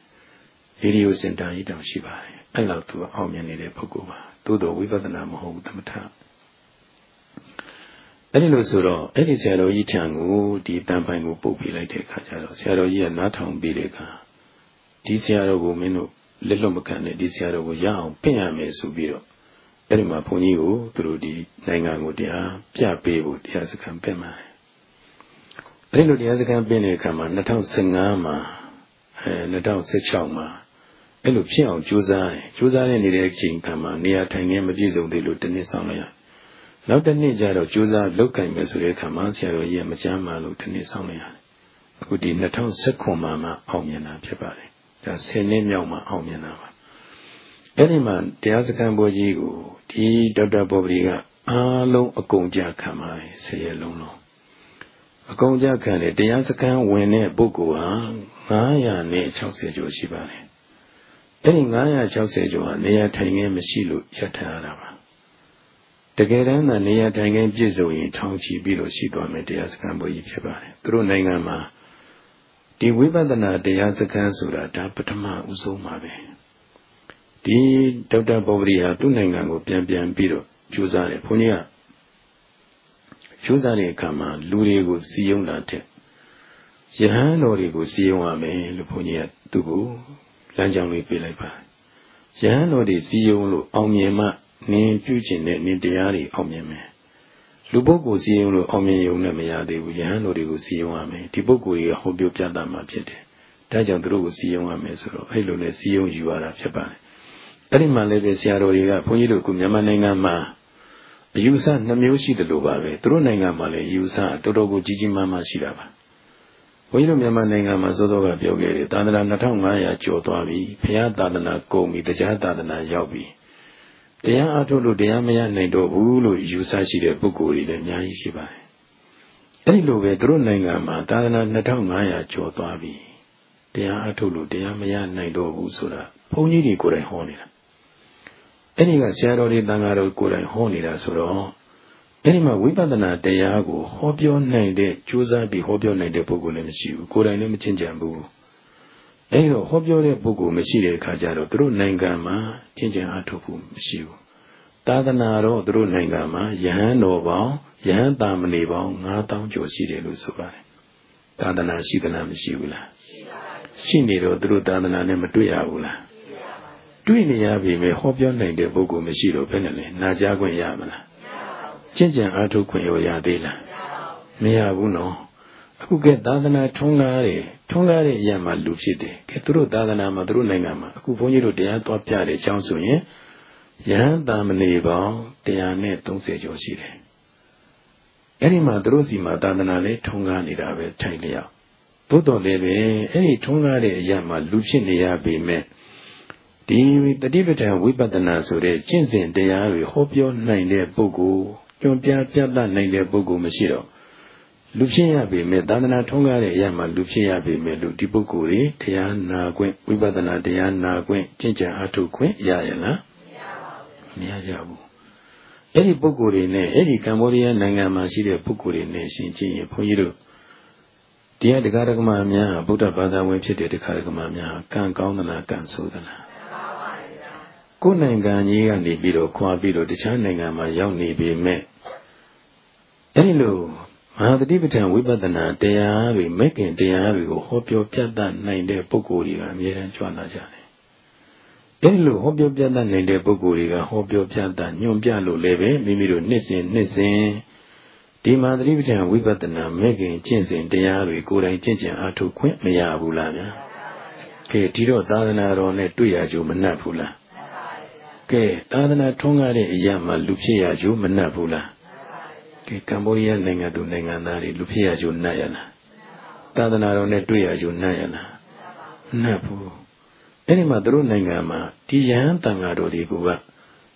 ရေဒီယိုစင်တာကြီးတောင်ရှိပါတယ်အဲ့လောက်သူအောင်မြင်နေတဲ့ပုဂ္ဂိုလ်ပါသို့တော်ဝိပဿနာမဟုတ်ဘူးသမထအဲ့ဒီလိုဆိုတော့အဲ့ဒီဆရာတော်ကြီးထံကိုဒီတန်ပိုင်ကိုပုတ်ပေးလိုက်တဲ့အခါကျတော့ဆရာတော်ကြီးကနားထောင်ပြီးတဲ့အခါဒီဆရာတော်ကိုမင်းတို့လက်လွတ်မခံနဲ့ဒီဆရာတော်ကိုရအောင်ပြင်ရမယ်ဆိုပြီးတော့ အဲ့ဒီမှာဘုန်းကြီးကိုသူတို့ဒီနိုင်ငံကိုတရားပြပေးဖို့တရားစခန်းပြင်ပါတယ်အဲ့ဒီလိုတရားစခန်းပြင်တဲ့အခါမှာ2015မှာအဲ2016မှာအဲ့လိုဖြစ်အောင်ကြိုးစားတယ်ကြိုးစားနေတဲ့အချိန်ခါမှာနေရာထိုင်ခင်းမပြည့်စုံသေးလို့တစ်နှစ်ဆောင်လိုက်ရနောက်တစ်နှစ်ကျတော့ကြိုးစားလောက်ကင်မယ်ဆိုတဲ့အခါမှာဆရာတော်ကြီးကမကြမ်းပါလို့တစ်နှစ်ဆောင်လိုက်ရတယ်အခုဒီ2019မှာမှအောင်မြင်တာဖြစ်ပါတယ်ဒါ10နှစ်မြောက်မှအောင်မြင်တာပါအဲ့ဒီမှာတရားစခန်းဘုန်းကြီးကို ဒီဒေါက်တာဘောပရီကအားလုံးအကုန်ကြခံပါတယ်ဆယ်ရလုံးလုံးအကုန်ကြခံတယ်တရားစခန်းဝင်တဲ့ပုဂ္ဂိုလ်ဟာ960ကျော်ရှိပါတယ်အဲ့ဒီ960ကျော်ဟာနေရာထိုင်ခင်းမရှိလို့ရထားရတာပါတကယ်တမ်းသာနေရာထိုင်ခင်းပြည့်စုံရင်ထောင်ချီပြီးတော့ရှိသွားမယ်တရားစခန်းဘုန်းကြီးဖြစ်ပါတယ်သူတို့နိုင်ငံမှာဒီဝိပဿနာတရားစခန်းဆိုတာဒါပထမဦးဆုံးပါပဲ ဒီဒေါက်တာဘောပရီဟာသူ့နိုင်ငံကိုပြန်ပြန်ပြီးတော့ကြိုးစားတယ်ဘုန်းကြီးကကြိုးစားတဲ့အခါမှာလူတွေကိုစီယုံလာတဲ့ယဟန်တော်တွေကိုစီယုံရမယ်လို့ဘုန်းကြီးကသူ့ကိုလမ်းကြောင်းလေးပေးလိုက်ပါယဟန်တော်တွေစီယုံလို့အောင်မြင်မှနင်ပြုကျင်တဲ့နင်တရားတွေအောင်မြင်မယ်လူပုဂ္ဂိုလ်စီရင်လို့အောင်မြင်ရုံနဲ့မရသေးဘူးယဟန်တို့တွေကိုစီရင်ရမယ်ဒီပုဂ္ဂိုလ်တွေကဟောပြောပြတာမှဖြစ်တယ်ဒါကြောင့်သူတို့ကိုစီရင်ရမယ်ဆိုတော့အဲ့လိုနဲ့စီရင်ယူရတာဖြစ်ပါတယ် အဲ့ဒီမှာလည်းပဲဆရာတော်တွေကဘုန်းကြီးတို့ကမြန်မာနိုင်ငံမှာအယူဆနှမျိုးရှိတယ်လို့ပါပဲသူတို့နိုင်ငံမှာလည်းအယူဆတော်တော်ကိုကြီးကြီးမားမားရှိတာပါဘုန်းကြီးတို့မြန်မာနိုင်ငံမှာသောသောကပြောခဲ့တယ်သာသနာ2500ကျော်သွားပြီဘုရားသာသနာကုန်ပြီတရားသာသနာရောက်ပြီတရားအထုတ်လို့တရားမရနိုင်တော့ဘူးလို့ယူဆရှိတဲ့ပုဂ္ဂိုလ်တွေလည်းအများကြီးရှိပါတယ်။အဲဒီလိုပဲသူတို့နိုင်ငံမှာသာသနာ2500ကျော်သွားပြီ။တရားအထုတ်လို့တရားမရနိုင်တော့ဘူးဆိုတာဘုန်းကြီးတွေကိုယ်တိုင်ဟောနေတာ။ အဲဒီကဆရာတော်တွေတန်ဃာတော်ကိုယ်တိုင်ဟောနေတာဆိုတော့အဲဒီမှာဝိပဿနာတရားကိုဟောပြောနိုင်တဲ့ကြိုးစားပြီးဟောပြောနိုင်တဲ့ပုဂ္ဂိုလ်လည်းမရှိဘူး။ကိုယ်တိုင်လည်းမချင်းကြံဘူး။အဲဒီတော့ဟောပြောတဲ့ပုဂ္ဂိုလ်မရှိတဲ့အခါကျတော့သူတို့နိုင်ငံမှာကျင့်ကြံအထုတ်ဖို့မရှိဘူးသာသနာတော့သူတို့နိုင်ငံမှာယဟန်တော်ပေါင်းယဟန်တာမဏေပေါင်း9000ကျော်ရှိတယ်လို့ဆိုပါတယ်သာသနာရှိသလားမရှိဘူးလားရှိနေတော့သူတို့သာသနာနဲ့မတွေ့ရဘူးလား တွေ့နေရပြီမဲ့ဟောပြောနိုင်တဲ့ပုဂ္ဂိုလ်မရှိတော့ဘယ်နဲ့လဲနာကြားခွင့်ရမလားကျင့်ကြံအားထုတ်ခွင့်ရောရသေးလားမရဘူးနော်အခုကသာသနာထုံးကားတယ်ထုံးကားတဲ့အရာမှာလူဖြစ်တယ်ကဲသူတို့သာသနာမှာသူတို့နိုင်ငံမှာအခုဘုန်းကြီးတို့တရားသွားပြတဲ့အကြောင်းဆိုရင်ယဟန်တာမဏေပေါင်း130ကျော်ရှိတယ်အဲ့ဒီမှာသူတို့စီမှာသာသနာလေးထုံကားနေတာပဲထိုင်လျောက်သို့တော်လည်းပဲအဲ့ဒီထုံကားတဲ့အရာမှာလူဖြစ်နေရပေမဲ့ ဒီတတိပဋ္ဌာန်ဝိပဿနာဆိုတဲ့ကျင့်စဉ်တရားတွေဟောပြောနိုင်တဲ့ပုဂ္ဂိုလ်ကြွပြပြတ်နိုင်တဲ့ပုဂ္ဂိုလ်မရှိတော့လူဖြစ်ရပေမဲ့သာသနာထုံးကားတဲ့အရာမှာလူဖြစ်ရပေမဲ့လူဒီပုဂ္ဂိုလ်တွေတရားနာခွင့်ဝိပဿနာတရားနာခွင့်ကျင့်ကြံအထုခွင့်ရရလားမရကြဘူးအဲ့ဒီပုဂ္ဂိုလ်တွေနဲ့အဲ့ဒီကမ္ဘောဒီးယားနိုင်ငံမှာရှိတဲ့ပုဂ္ဂိုလ်တွေနဲ့ရှင်ကြည့်ရင်ဘုန်းကြီးတို့တရားတရားဓမ္မများဗုဒ္ဓဘာသာဝင်ဖြစ်တဲ့တရားဓမ္မများကံကောင်းသလားကံဆိုးသလား ကိုယ်နိုင်ငံကြီးကနေပြီးတော့ခွာပြီးတော့တခြားနိုင်ငံမှာရောက်နေပေမဲ့အဲဒီလိုမဟာတတိပဋ္ဌာန်ဝိပဿနာတရားတွေမဲ့ခင်တရားတွေကိုဟောပြောပြတတ်နိုင်တဲ့ပုဂ္ဂိုလ်တွေကအမြဲတမ်းကြွလာကြတယ်။အဲဒီလိုဟောပြောပြတတ်နိုင်တဲ့ပုဂ္ဂိုလ်တွေကဟောပြောပြတတ်ညွှန်ပြလို့လည်းပဲမိမိတို့နှစ်စဉ်နှစ်စဉ်ဒီမဟာတတိပဋ္ဌာန်ဝိပဿနာမဲ့ခင်ကျင့်စဉ်တရားတွေကိုယ်တိုင်ကျင့်ကြံအားထုတ်ခွင့်မရဘူးလားဗျာ။ကဲဒီတော့သာသနာတော်နဲ့တွေ့ရကြမနှက်ဘူးလား။ ကဲသာသနာထွန်းကားတဲ့အရာမှာလူဖြစ်ရကြမနှက်ဘူးလား။ကဲကမ္ဘောဒီးယားနိုင်ငံသူနိုင်ငံသားတွေလူဖြစ်ရကြနှက်ရလားသာသနာတော်နဲ့တွေ့ရကြနှက်ရလားနှက်ဘူးအဲ့ဒီမှာသူတို့နိုင်ငံမှာဒီယဟန်တန်ဃာတော်တွေက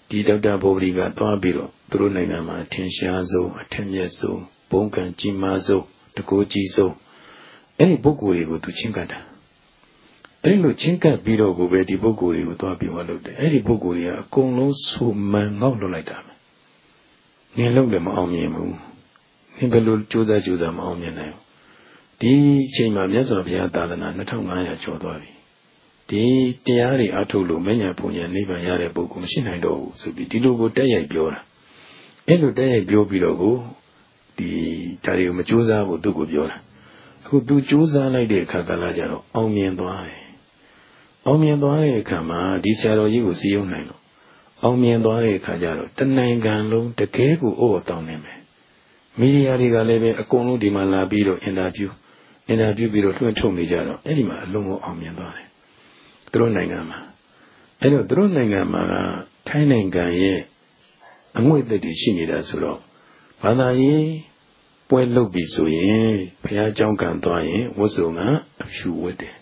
ဒီဒေါက်တာဘောဂရီကသွားပြီးတော့သူတို့နိုင်ငံမှာအထင်ရှားဆုံးအထက်မြက်ဆုံးဘုံကံကြီးမားဆုံးတကိုးကြီးဆုံးအဲ့ဒီပုဂ္ဂိုလ်တွေကိုသူချင်းကပ်တာ အဲ့ဒီလိုချင်းကပ်ပြီးတော့ကိုပဲဒီပုဂ္ဂိုလ်တွေကိုသွားပြီးဟောလုပ်တယ်အဲ့ဒီပုဂ္ဂိုလ်တွေကအကုန်လုံးဆိုမှန်ငေါ့လွတ်လိုက်တာနင်လုံးလည်းမအောင်မြင်ဘူးနင်ဘယ်လိုကြိုးစားကြိုးစားမအောင်မြင်နိုင်ဘူးဒီအချိန်မှာမြတ်စွာဘုရားသာသနာ2500ကျော်သွားပြီဒီတရားတွေအထုတ်လို့မညာဘုံညာနိဗ္ဗာန်ရတဲ့ပုဂ္ဂိုလ်မရှိနိုင်တော့ဘူးဆိုပြီးဒီလိုကိုတက်ရိုက်ပြောတာအဲ့လိုတက်ရိုက်ပြောပြီးတော့ကိုဒီဒါတွေကိုမကြိုးစားဘူးသူ့ကိုပြောတာအခုသူကြိုးစားလိုက်တဲ့အခါကလာကြတော့အောင်မြင်သွားတယ် အောင်မြင်သွားတဲ့အခါမှာဒီဆရာတော်ကြီးကိုစီယုံနိုင်လို့အောင်မြင်သွားတဲ့အခါကျတော့တနိုင်ငံလုံးတကယ်ကိုအိုးတောင်းနေမယ်မီဒီယာတွေကလည်းပဲအကုန်လုံးဒီမှာလာပြီးတော့အင်တာဗျူးအင်တာဗျူးပြီးတော့လွှင့်ထုတ်နေကြတော့အဲ့ဒီမှာအလုံးကိုအောင်မြင်သွားတယ်သူတို့နိုင်ငံမှာအဲ့တော့သူတို့နိုင်ငံမှာထိုင်းနိုင်ငံရဲ့အငွေ့သက်တည်ရှိနေတာဆိုတော့ဘာသာရေးပွဲလုပ်ပြီဆိုရင်ဘုရားကျောင်းကံသွားရင်ဝတ်စုံကအဖြူဝတ်တယ်။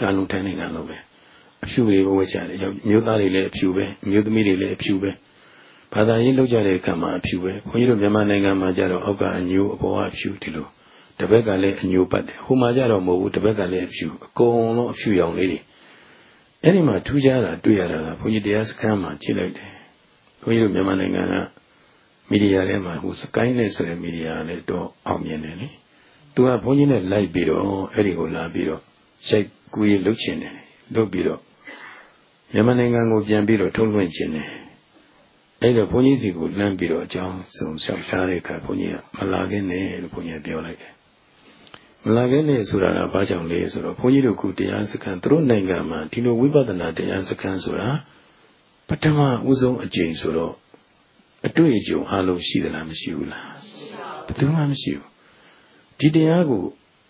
ဒါလုံးထိုင်းနိုင်ငံလုံးပဲ။အဖြူတွေဝတ်ကြတယ်မျိုးသားတွေလည်းအဖြူပဲမျိုးသမီးတွေလည်းအဖြူပဲဘာသာရေးလောက်ကြတဲ့အခါမှာအဖြူပဲခွန်ကြီးတို့မြန်မာနိုင်ငံမှာကြတော့အောက်ကအညိုအပေါ်ကအဖြူဒီလိုတပက်ကလည်းအညိုပတ်တယ်ဟိုမှာကြတော့မဟုတ်ဘူးတပက်ကလည်းအဖြူအကုန်လုံးအဖြူရောင်လေးတွေအဲ့ဒီမှာထူးခြားတာတွေ့ရတာကဘုန်းကြီးတရားစခန်းမှာကြည့်လိုက်တယ်ဘုန်းကြီးတို့မြန်မာနိုင်ငံကမီဒီယာထဲမှာဟိုစကိုင်းနဲ့ဆိုတဲ့မီဒီယာလည်းတော့အောင်မြင်တယ်လေသူကဘုန်းကြီးနဲ့လိုက်ပြီးတော့အဲ့ဒီကိုလာပြီးတော့ရိုက် ကူးရေးလုပ်ချင်တယ်လုပ်ပြီးတော့မြန်မာနိုင်ငံကိုပြန်ပြီးတော့ထုတ်လွှင့်ခြင်းတယ်အဲ့တော့ဘုန်းကြီးစီကိုလမ်းပြီးတော့အကြောင်းစုံလျှောက်ထားတဲ့အခါဘုန်းကြီးကမလာခင်နဲ့လို့ဘုန်းကြီးပြောလိုက်တယ်မလာခင်နဲ့ဆိုတာကဘာကြောင့်လဲဆိုတော့ဘုန်းကြီးတို့ကတရားစခန်းသူတို့နိုင်ငံမှာဒီလိုဝိပဿနာတရားစခန်းဆိုတာပထမဦးဆုံးအကြိမ်ဆိုတော့အတွေ့အကြုံအလုံးရှိသလားမရှိဘူးလားဘယ်သူမှမရှိဘူးဒီတရားကို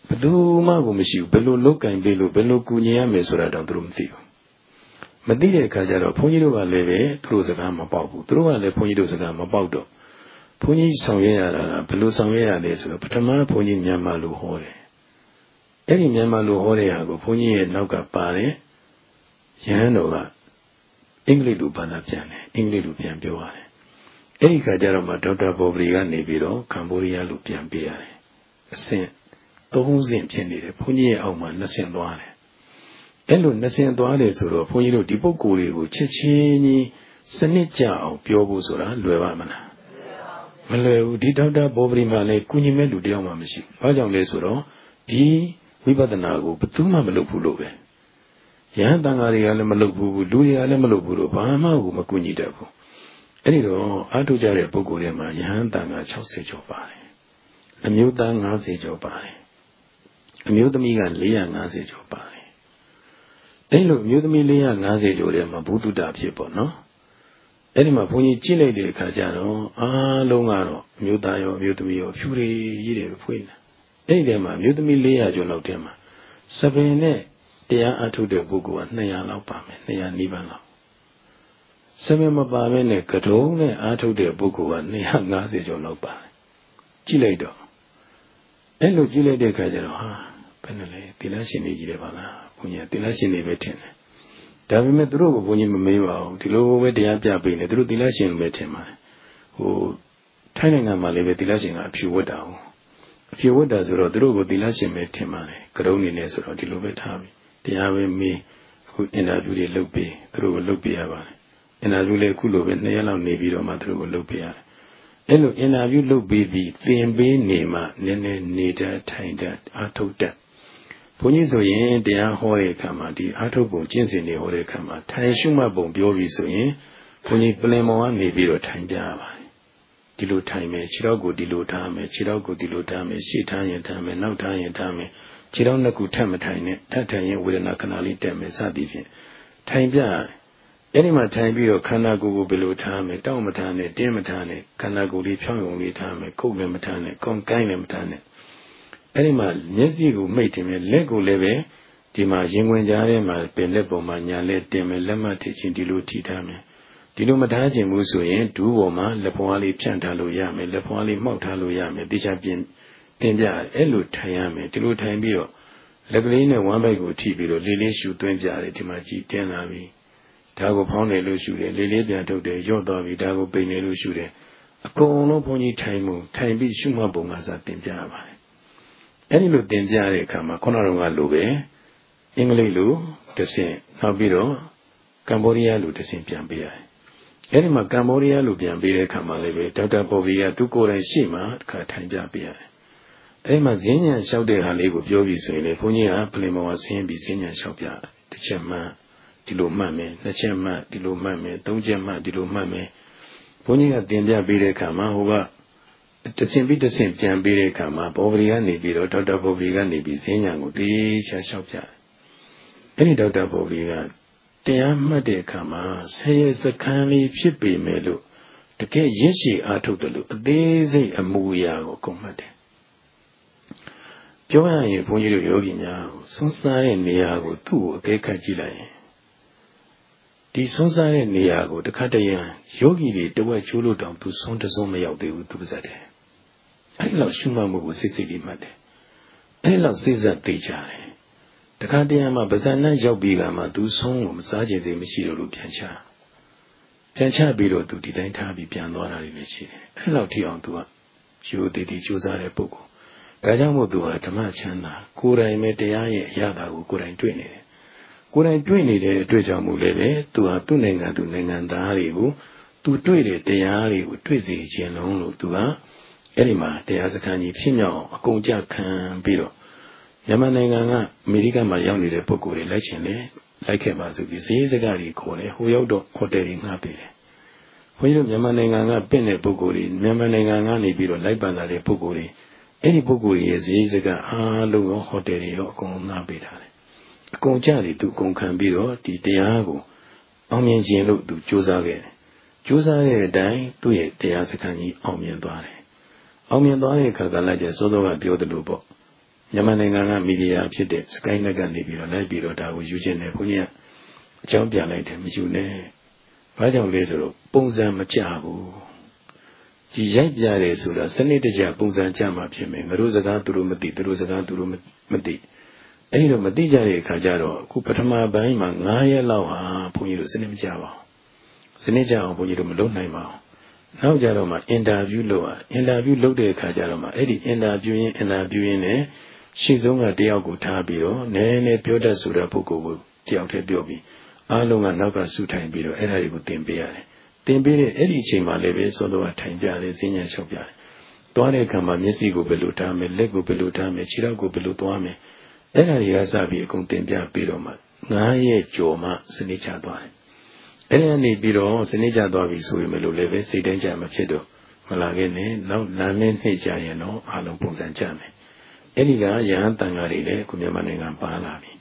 ဘယ်သူမှကိုမရှိဘူးဘယ်လိုလုပ်ကင်ပေးလို့ဘယ်လိုကူညီရမယ်ဆိုတာတော့သူတို့မသိဘူးမသိတဲ့အခါကျတော့ဘုန်းကြီးတို့ကလည်းပဲသူတို့စကားမပေါက်ဘူးသူတို့ကလည်းဘုန်းကြီးတို့စကားမပေါက်တော့ဘုန်းကြီးဆောင်ရွက်ရတာကဘယ်လိုဆောင်ရွက်ရလဲဆိုတော့ပထမဘုန်းကြီးမြန်မာလိုဟောတယ်အဲ့ဒီမြန်မာလိုဟောတဲ့ဟာကိုဘုန်းကြီးရဲ့နောက်ကပါတယ်ယဟန်တော်ကအင်္ဂလိပ်လိုဘာသာပြန်တယ်အင်္ဂလိပ်လိုပြန်ပြောရတယ်အဲ့ဒီခါကျတော့မှဒေါက်တာဘော်ဘရီကနေပြီးတော့ကမ္ဘောဒီးယားလိုပြန်ပေးရတယ်အဆင့် ၃ဆင့်ဖြစ်နေတယ်ဘုန်းကြီးရဲ့အောက်မှာ၂ဆင့်သွားတယ်အဲ့လိုနှစင်သွားတယ်ဆိုတော့ဘုန်းကြီးတို့ဒီပုဂ္ဂိုလ်တွေကိုချက်ချင်းကြီးစနစ်ကြအောင်ပြောဖို့ဆိုတာလွယ်ပါမလားမလွယ်ဘူးဒီဒေါက်တာဘောပရီမှာလည်းကုညီမဲ့လူတယောက်မှမရှိဘူးဘာကြောင့်လဲဆိုတော့ဒီဝိပဿနာကိုဘယ်သူမှမလုပ်ဘူးလို့ပဲယဟန်တန်ဃာတွေကလည်းမလုပ်ဘူးလူတွေကလည်းမလုပ်ဘူးလို့ဘာမှကိုမကုညီတတ်ဘူးအဲ့ဒီတော့အာထုကြတဲ့ပုဂ္ဂိုလ်တွေမှာယဟန်တန်ဃာ60ကျော်ပါတယ်အမျိုးသား90ကျော်ပါတယ် အမျိုးသမီးက450ကျော်ပါတယ်အဲ့လိုမျိုးသမီး450ကျော်ထဲမှာဘုသူတ္တဖြစ်ပေါ့နော်အဲ့ဒီမှာဘုန်းကြီးကြည့်လိုက်တဲ့အခါကျတော့အားလုံးကတော့မျိုးသားရောမျိုးသမီးရောဖြူတွေကြီးတွေဖွေးနေအဲ့ဒီထဲမှာမျိုးသမီး400ကျော်လောက်ထဲမှာစပင်နဲ့တရားအထုတ်တဲ့ပုဂ္ဂိုလ်က200လောက်ပါမယ်200နီးပါးလောက်စပင်မပါဘဲနဲ့ကတုံးနဲ့အာထုတ်တဲ့ပုဂ္ဂိုလ်က250ကျော်လောက်ပါတယ်ကြည့်လိုက်တော့အဲ့လိုကြည့်လိုက်တဲ့အခါကျတော့ဟာ ဘယ်နဲ့လဲသီလရှင်တွေကြီးတယ်ပါလားုန်းကြီးကသီလရှင်တွေပဲထင်တယ်ဒါပေမဲ့သူတို့ကဘုန်းကြီးမမေးပါဘူးဒီလိုပဲတရားပြပေးနေသူတို့သီလရှင်လိုပဲထင်ပါတယ်ဟိုထိုင်းနိုင်ငံမှာလည်းပဲသီလရှင်ကအဖြူဝတ်တာဟုတ်အဖြူဝတ်တာဆိုတော့သူတို့ကသီလရှင်ပဲထင်ပါတယ်ကရုံးနေနေဆိုတော့ဒီလိုပဲထားပြီတရားပဲမေးအခုအင်တာဗျူးတွေလုပ်ပေးသူတို့ကလုပ်ပေးရပါတယ်အင်တာဗျူးလည်းအခုလိုပဲနှစ်ရက်လောက်နေပြီးတော့မှသူတို့ကလုပ်ပေးရတယ်အဲ့လိုအင်တာဗျူးလုပ်ပြီးပြီးသင်ပေးနေမှနည်းနည်းနေတတ်ထိုင်တတ်အားထုတ်တတ် ဘုန်းကြီးဆိုရင်တရားဟောတဲ့အခါမှာဒီအာထုပ်ပုံကျင့်စဉ်တွေဟောတဲ့အခါမှာထိုင်ရှုမှတ်ပုံပြောပြီးဆိုရင်ဘုန်းကြီးပြင်မောကနေပြီးတော့ထိုင်ပြရပါတယ်ဒီလိုထိုင်မယ်ခြေထောက်ကိုဒီလိုထားမယ်ခြေထောက်ကိုဒီလိုထားမယ်ရှေ့ထားရင်ထားမယ်နောက်ထားရင်ထားမယ်ခြေထောက်နှစ်ခုထပ်မထိုင်နဲ့ထပ်ထိုင်ရင်ဝေဒနာခဏလေးတက်မယ်စသည်ဖြင့်ထိုင်ပြအဲ့ဒီမှာထိုင်ပြီးတော့ခန္ဓာကိုယ်ကိုဘယ်လိုထားမယ်တောင့်မထားနဲ့တင်းမထားနဲ့ခန္ဓာကိုယ်လေးဖြောင်းရုံလေးထားမယ်ခုတ်လည်းမထားနဲ့ကောင်းကိုင်းလည်းမထားနဲ့ အဲ့ဒီမှာမျက်စိကိုမိတ်တင်မယ်လက်ကိုလည်းပဲဒီမှာရင်ဝင်ကြားထဲမှာပင်လက်ပေါ်မှာညာလက်တင်မယ်လက်မထချင်းဒီလိုထိထားမယ်ဒီလိုမထားခြင်းဘူးဆိုရင်ဒူးပေါ်မှာလက်ဖွားလေးဖြန့်ထားလို့ရမယ်လက်ဖွားလေးမှောက်ထားလို့ရမယ်တေချာပြင်တင်ပြအဲ့လိုထိုင်ရမယ်ဒီလိုထိုင်ပြီးတော့လက်ကလေးနဲ့ဝမ်းဘက်ကိုထိပြီးတော့လေးလေးရှူသွင်းပြတယ်ဒီမှာကြည်တင်းလာပြီဒါကိုဖောင်းတယ်လို့ရှူတယ်လေးလေးပြန်ထုတ်တယ်ရော့သွားပြီဒါကိုပိန်တယ်လို့ရှူတယ်အကုန်လုံးဘုန်းကြီးထိုင်မှုထိုင်ပြီးရှုမှတ်ပုံကစားတင်ပြရပါတယ် အဲ့ဒီလိုတင်ပြတဲ့အခါမှာခုနကလိုပဲအင်္ဂလိပ်လိုတစ်ဆင့်နောက်ပြီးတော့ကမ္ဘောဒီးယားလိုတစ်ဆင့်ပြန်ပေးရတယ်အဲ့ဒီမှာကမ္ဘောဒီးယားလိုပြန်ပေးတဲ့အခါမှာလည်းပဲဒေါက်တာပေါ်ဘီကသူကိုယ်တိုင်ရှေ့မှာတစ်ခါထိုင်ပြပေးရတယ်အဲ့ဒီမှာဈဉ္ညာလျှောက်တဲ့ဟာလေးကိုပြောပြီးဆိုရင်လေဘုန်းကြီးကပလင်မောဆင်းပြီးဈဉ္ညာလျှောက်ပြတစ်ချက်မှဒီလိုမှတ်မယ်နှစ်ချက်မှဒီလိုမှတ်မယ်သုံးချက်မှဒီလိုမှတ်မယ်ဘုန်းကြီးကတင်ပြပေးတဲ့အခါမှာဟိုက တဆင်ပြီးတဆင်ပြန်ပေးတဲ့အခါမှာဘောပရီကနေပြီးတော့ဒေါက်တာဘောပရီကနေပြီးဈဉ္ညာကိုတေးချလျှောက်ပြအဲ့ဒီဒေါက်တာဘောပရီကတရားမှတ်တဲ့အခါမှာဆယ်ရစခန်းလေးဖြစ်ပေမဲ့လို့တကယ်ရင့်ရှိအားထုတ်တယ်လို့အသေးစိတ်အမူအရာကိုကုန်မှတ်တယ်ပြောရရင်ဘုန်းကြီးတို့ယောဂီများကိုစွန်းစားတဲ့နေရာကိုသူ့ကိုအကဲခတ်ကြည့်လိုက်ရင်ဒီစွန်းစားတဲ့နေရာကိုတခါတရံယောဂီတွေတဝက်ချိုးလို့တောင်သူစွန်းတစွန်းမရောက်သေးဘူးသူပါစတယ် အဲဒီလောက်ရှုမှတ်မှုကိုစိတ်စိတ်လေးမှတ်တယ်အဲဒီလောက်စိတ်ဆက်သိကြတယ်တခါတရံမှာပါဇာနရောက်ပြီးကမှသူဆုံးကိုမစားကြသေးမရှိတော့လို့ပြန်ချပြန်ချပြီးတော့သူဒီတိုင်းထားပြီးပြန်သွားတာတွေလည်းရှိတယ်အဲဒီလောက်ထိအောင်သူကရိုးသေးသေးကြိုးစားတဲ့ပုဂ္ဂိုလ်ဒါကြောင့်မို့သူဟာဓမ္မချမ်းသာကိုယ်တိုင်ပဲတရားရဲ့အရာတာကိုကိုယ်တိုင်တွေ့နေတယ်ကိုယ်တိုင်တွေ့နေတဲ့အတွေ့အကြုံမှုလည်းပဲသူဟာသူ့နိုင်ငံသူနိုင်ငံသားတွေကိုသူတွေ့တဲ့တရားတွေကိုတွေ့စေခြင်းလုံးလို့သူက အဲ့ဒီမှာတရားစခန်းကြီးဖြစ်မြောက်အကုန်ကြခံပြီးတော့မြန်မာနိုင်ငံကအမေရိကန်မှာရောက်နေတဲ့ပုဂ္ဂိုလ်တွေလိုက်ချင်လေလိုက်ခဲ့ပါဆိုပြီးဈေးစကားတွေခေါ်တယ်ဟိုရောက်တော့ဟိုတယ်ကြီးငှားပေးတယ်ဘုန်းကြီးတို့မြန်မာနိုင်ငံကပြင့်တဲ့ပုဂ္ဂိုလ်တွေမြန်မာနိုင်ငံကနေပြီးတော့လိုက်ပန်လာတဲ့ပုဂ္ဂိုလ်တွေအဲ့ဒီပုဂ္ဂိုလ်ရဲ့ဈေးစကားအားလုံးရောဟိုတယ်တွေရောအကုန်လုံးငှားပေးထားတယ်အကုန်ကြတယ်သူအကုန်ခံပြီးတော့ဒီတရားကိုအောင်မြင်ခြင်းလို့သူကြိုးစားခဲ့တယ်ကြိုးစားတဲ့အတိုင်းသူ့ရဲ့တရားစခန်းကြီးအောင်မြင်သွားတယ် အောင်မြင်သွားတဲ့အခါကလည်းကျစောစောကပြောသလိုပေါ့မြန်မာနိုင်ငံကမီဒီယာဖြစ်တဲ့စကိုင်းလက်ကနေပြီးတော့လိုက်ပြီးတော့ဒါကိုယူခြင်းနဲ့ဘုန်းကြီးကအကြောင်းပြန်လိုက်တယ်မယူနဲ့ဘာကြောင့်လဲဆိုတော့ပုံစံမကြဘူးဒီရိုက်ပြတယ်ဆိုတာစနစ်တကျပုံစံကြမှာဖြစ်မယ်ငါတို့စကားသူတို့မသိသူတို့စကားသူတို့မသိအဲ့ဒီတော့မသိကြတဲ့အခါကျတော့အခုပထမပိုင်းမှာ9ရက်လောက်ဟာဘုန်းကြီးတို့စနစ်မကြပါဘူးစနစ်ကြအောင်ဘုန်းကြီးတို့မလုပ်နိုင်ပါဘူး နောက်ကြတော့မှအင်တာဗျူးလုပ်ရအင်တာဗျူးလုပ်တဲ့အခါကျတော့မှအဲ့ဒီအင်တာဗျူးရင်းအင်တာဗျူးရင်းနဲ့ရှေ့ဆုံးကတယောက်ကိုထားပြီးတော့နည်းနည်းပြောတတ်ဆိုတဲ့ပုဂ္ဂိုလ်ကိုတယောက်တည်းပြောပြီးအားလုံးကနောက်ကဆူထိုင်ပြီးတော့အဲ့ဒါတွေကိုသင်ပေးရတယ်သင်ပေးတဲ့အဲ့ဒီအချိန်မှာလည်းပဲစောစောကထိုင်ပြတယ်ဈဉ္ညာလျှောက်ပြတယ်သွားတဲ့အခါမှာမျက်စိကိုဘယ်လိုထားမယ်လက်ကိုဘယ်လိုထားမယ်ခြေထောက်ကိုဘယ်လိုသွားမယ်အဲ့ဒါတွေကစပြီးအကုန်သင်ပြပြီးတော့မှ9ရက်ကြော်မှစနစ်ချသွားတယ် အဲ့ဒီကနေပြီးတော့စနစ်ချသွားပြီဆိုရင်မလို့လည်းပဲစိတ်တိုင်းကြမဖြစ်တော့မလာခဲ့နဲ့နောက်လမ်းနဲ့နှိမ့်ကြရင်တော့အလုံးပုံစံကြမယ်အဲ့ဒီကရဟန်းတန်ဃာတွေလည်းခုမြန်မာနိုင်ငံပါလာပြီ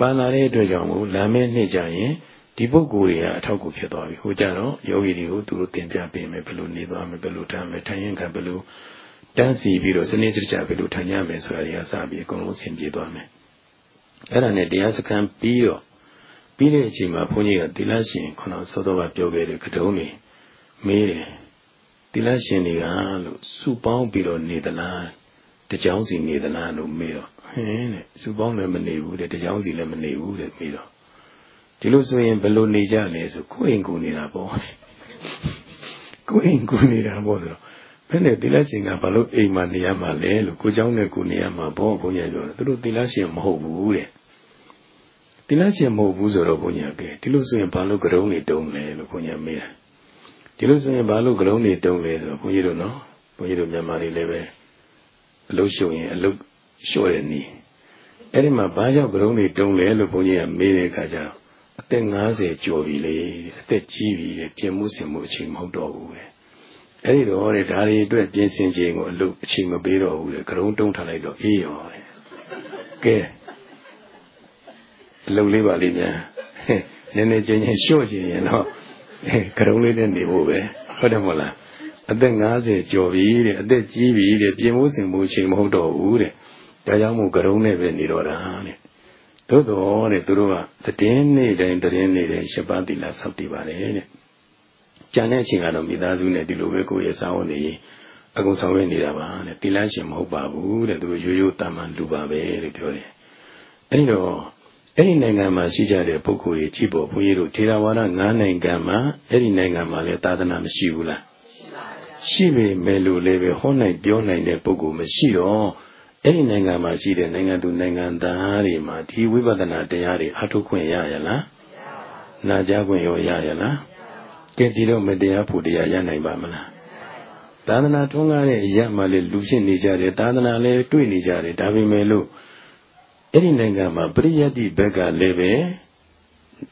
ပါလာတဲ့အတွက်ကြောင့်မို့လမ်းမဲနှိမ့်ကြရင်ဒီပုဂ္ဂိုလ်တွေကအထောက်အကူဖြစ်သွားပြီဟိုကြတော့ယောဂီတွေကိုသူတို့သင်ပြပေးမယ်ဘယ်လိုနေသွားမယ်ဘယ်လိုထားမယ်ထိုင်ရင်ကဘယ်လိုတန်းစီပြီးတော့စနစ်စကြဘယ်လိုထိုင်ရမယ်ဆိုတာတွေကစပြီးအကုန်လုံးဆင်ပြေသွားမယ်အဲ့ဒါနဲ့တရားစခန်းပြီးတော့ ပြီးတဲ့အချိန်မှာဘုန်းကြီးကသီလရှင်ခုနစောစောကပြောခဲ့တဲ့ကတုံးလေးမေးတယ်သီလရှင်တွေကလို့စုပေါင်းပြီးတော့နေသလားတကြောင်စီနေသလားလို့မေးတော့ဟင်းတဲ့စုပေါင်းလည်းမနေဘူးတဲ့တကြောင်စီလည်းမနေဘူးတဲ့မေးတော့ဒီလိုဆိုရင်ဘယ်လိုနေကြလဲဆိုကိုယ်အိမ်ကိုနေတာပေါ့ကိုယ်အိမ်ကိုနေတာပေါ့ဆိုတော့ဘယ်နဲ့သီလရှင်ကဘာလို့အိမ်မှာနေရမှာလဲလို့ကိုเจ้าနဲ့ကိုနေရမှာပေါ့ဘုန်းကြီးပြောတယ်သူတို့သီလရှင်မဟုတ်ဘူးတဲ့ သီလရှင်မဟုတ်ဘူးဆိုတော့ဘုန်းကြီးကဒီလိုဆိုရင်ဘာလို့ကရုံးနေတုံးလဲလို့ဘုန်းကြီးမေးတယ်ဒီလိုဆိုရင်ဘာလို့ကရုံးနေတုံးလဲဆိုတော့ဘုန်းကြီးတို့နော်ဘုန်းကြီးတို့မြန်မာတွေလည်းပဲအလုတ်ရှုံရင်အလုတ်လျှော့တဲ့နည်းအဲ့ဒီမှာဘာကြောင့်ကရုံးတွေတုံးလဲလို့ဘုန်းကြီးကမေးတဲ့အခါကျတော့အသက်50ကျော်ပြီလေအသက်ကြီးပြီတဲ့ပြင်မှုစင်မှုအချိန်မဟုတ်တော့ဘူးပဲအဲ့ဒီတော့တဲ့ဒါတွေအတွက်ပြင်ဆင်ခြင်းကိုအလုပ်အချိန်မပေးတော့ဘူးလေကရုံးတုံးထားလိုက်တော့အေးရောတဲ့ကဲ အလုပ်လေးပါလိမ့်များနည်းနည်းချင်းချင်းလျှော့ခြင်းရင်တော့ကရုံးလေးနဲ့နေဖို့ပဲဟုတ်တယ်မဟုတ်လားအသက်50ကျော်ပြီတဲ့အသက်ကြီးပြီတဲ့ပြင်မှုစင်မှုအချိန်မဟုတ်တော့ဘူးတဲ့ဒါကြောင့်မို့ကရုံးနဲ့ပဲနေတော့တာတဲ့သို့တော်တဲ့သူတို့ကတည်င်းနေတိုင်းတည်င်းနေတိုင်းရှစ်ပါးသီလဆောက်တည်ပါတယ်တဲ့ကြံတဲ့အချိန်ကတော့မိသားစုနဲ့ဒီလိုပဲကိုယ့်ရဲ့စာဝန်တွေအကုန်ဆောင်ရွက်နေတာပါတဲ့သီလရှင်မဟုတ်ပါဘူးတဲ့သူတို့ရိုးရိုးတမ်းမှလူပါပဲလို့ပြောတယ်အဲဒီတော့ အဲ့ဒီနိုင်ငံမှာရှိကြတဲ့ပုဂ္ဂိုလ်တွေကြည့်ဖို့ဘုန်းကြီးတို့ထေရဝါဒ9နိုင်ငံမှာအဲ့ဒီနိုင်ငံမှာလည်းသာသနာမရှိဘူးလားရှိပေမဲ့လို့လည်းပဲဟောနိုင်ပြောနိုင်တဲ့ပုဂ္ဂိုလ်မရှိတော့အဲ့ဒီနိုင်ငံမှာရှိတဲ့နိုင်ငံသူနိုင်ငံသားတွေမှာဒီဝိပဿနာတရားတွေအထုခွင့်ရရလားနာကြားခွင့်ရောရရလားကဲဒီတော့မတရားဖို့တရားရနိုင်ပါမလားသာသနာထွန်းကားတဲ့အရာမှလည်းလူဖြစ်နေကြတယ်သာသနာလည်းတွေ့နေကြတယ်ဒါပေမဲ့လို့ အဲ့ဒီနိုင်ငံမှာပရိယတ်တိဘက်ကလည်းပဲ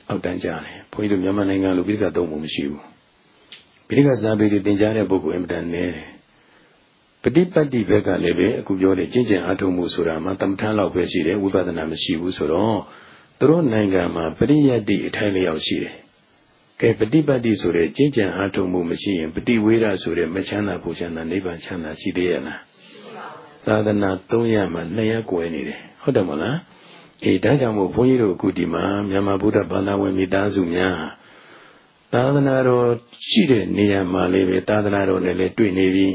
အောက်တန်းကြတယ်ဘုန်းကြီးတို့မြန်မာနိုင်ငံလိုပိဋကသုံးမှုမရှိဘူးပိဋကစာပေတွေသင်ကြားတဲ့ပုဂ္ဂိုလ်အင်မတန်နည်းတယ်ပฏิပတ်တိဘက်ကလည်းပဲအခုပြောတဲ့ကျင့်ကြံအထုံးမှုဆိုတာမှတမထလောက်ပဲရှိတယ်ဝိပဿနာမရှိဘူးဆိုတော့သူတို့နိုင်ငံမှာပရိယတ်တိအထိုင်လျောက်ရှိတယ်ကဲပฏิပတ်တိဆိုတဲ့ကျင့်ကြံအထုံးမှုမရှိရင်ပฏิဝေဒဆိုတဲ့မချမ်းသာပူချမ်းသာနိဗ္ဗာန်ချမ်းသာရှိသေးရဲ့လားသာသနာ300မှာ200ကွယ်နေတယ် ဟုတ်တယ်မလားအေးဒါကြောင့်မို့ဘုန်းကြီးတို့အခုဒီမှာမြန်မာဗုဒ္ဓဘာသာဝင်မိသားစုများသာသနာတော်ရှိတဲ့နေရာမှာလေးပဲသာသနာတော်နဲ့လည်းတွေ့နေပြီ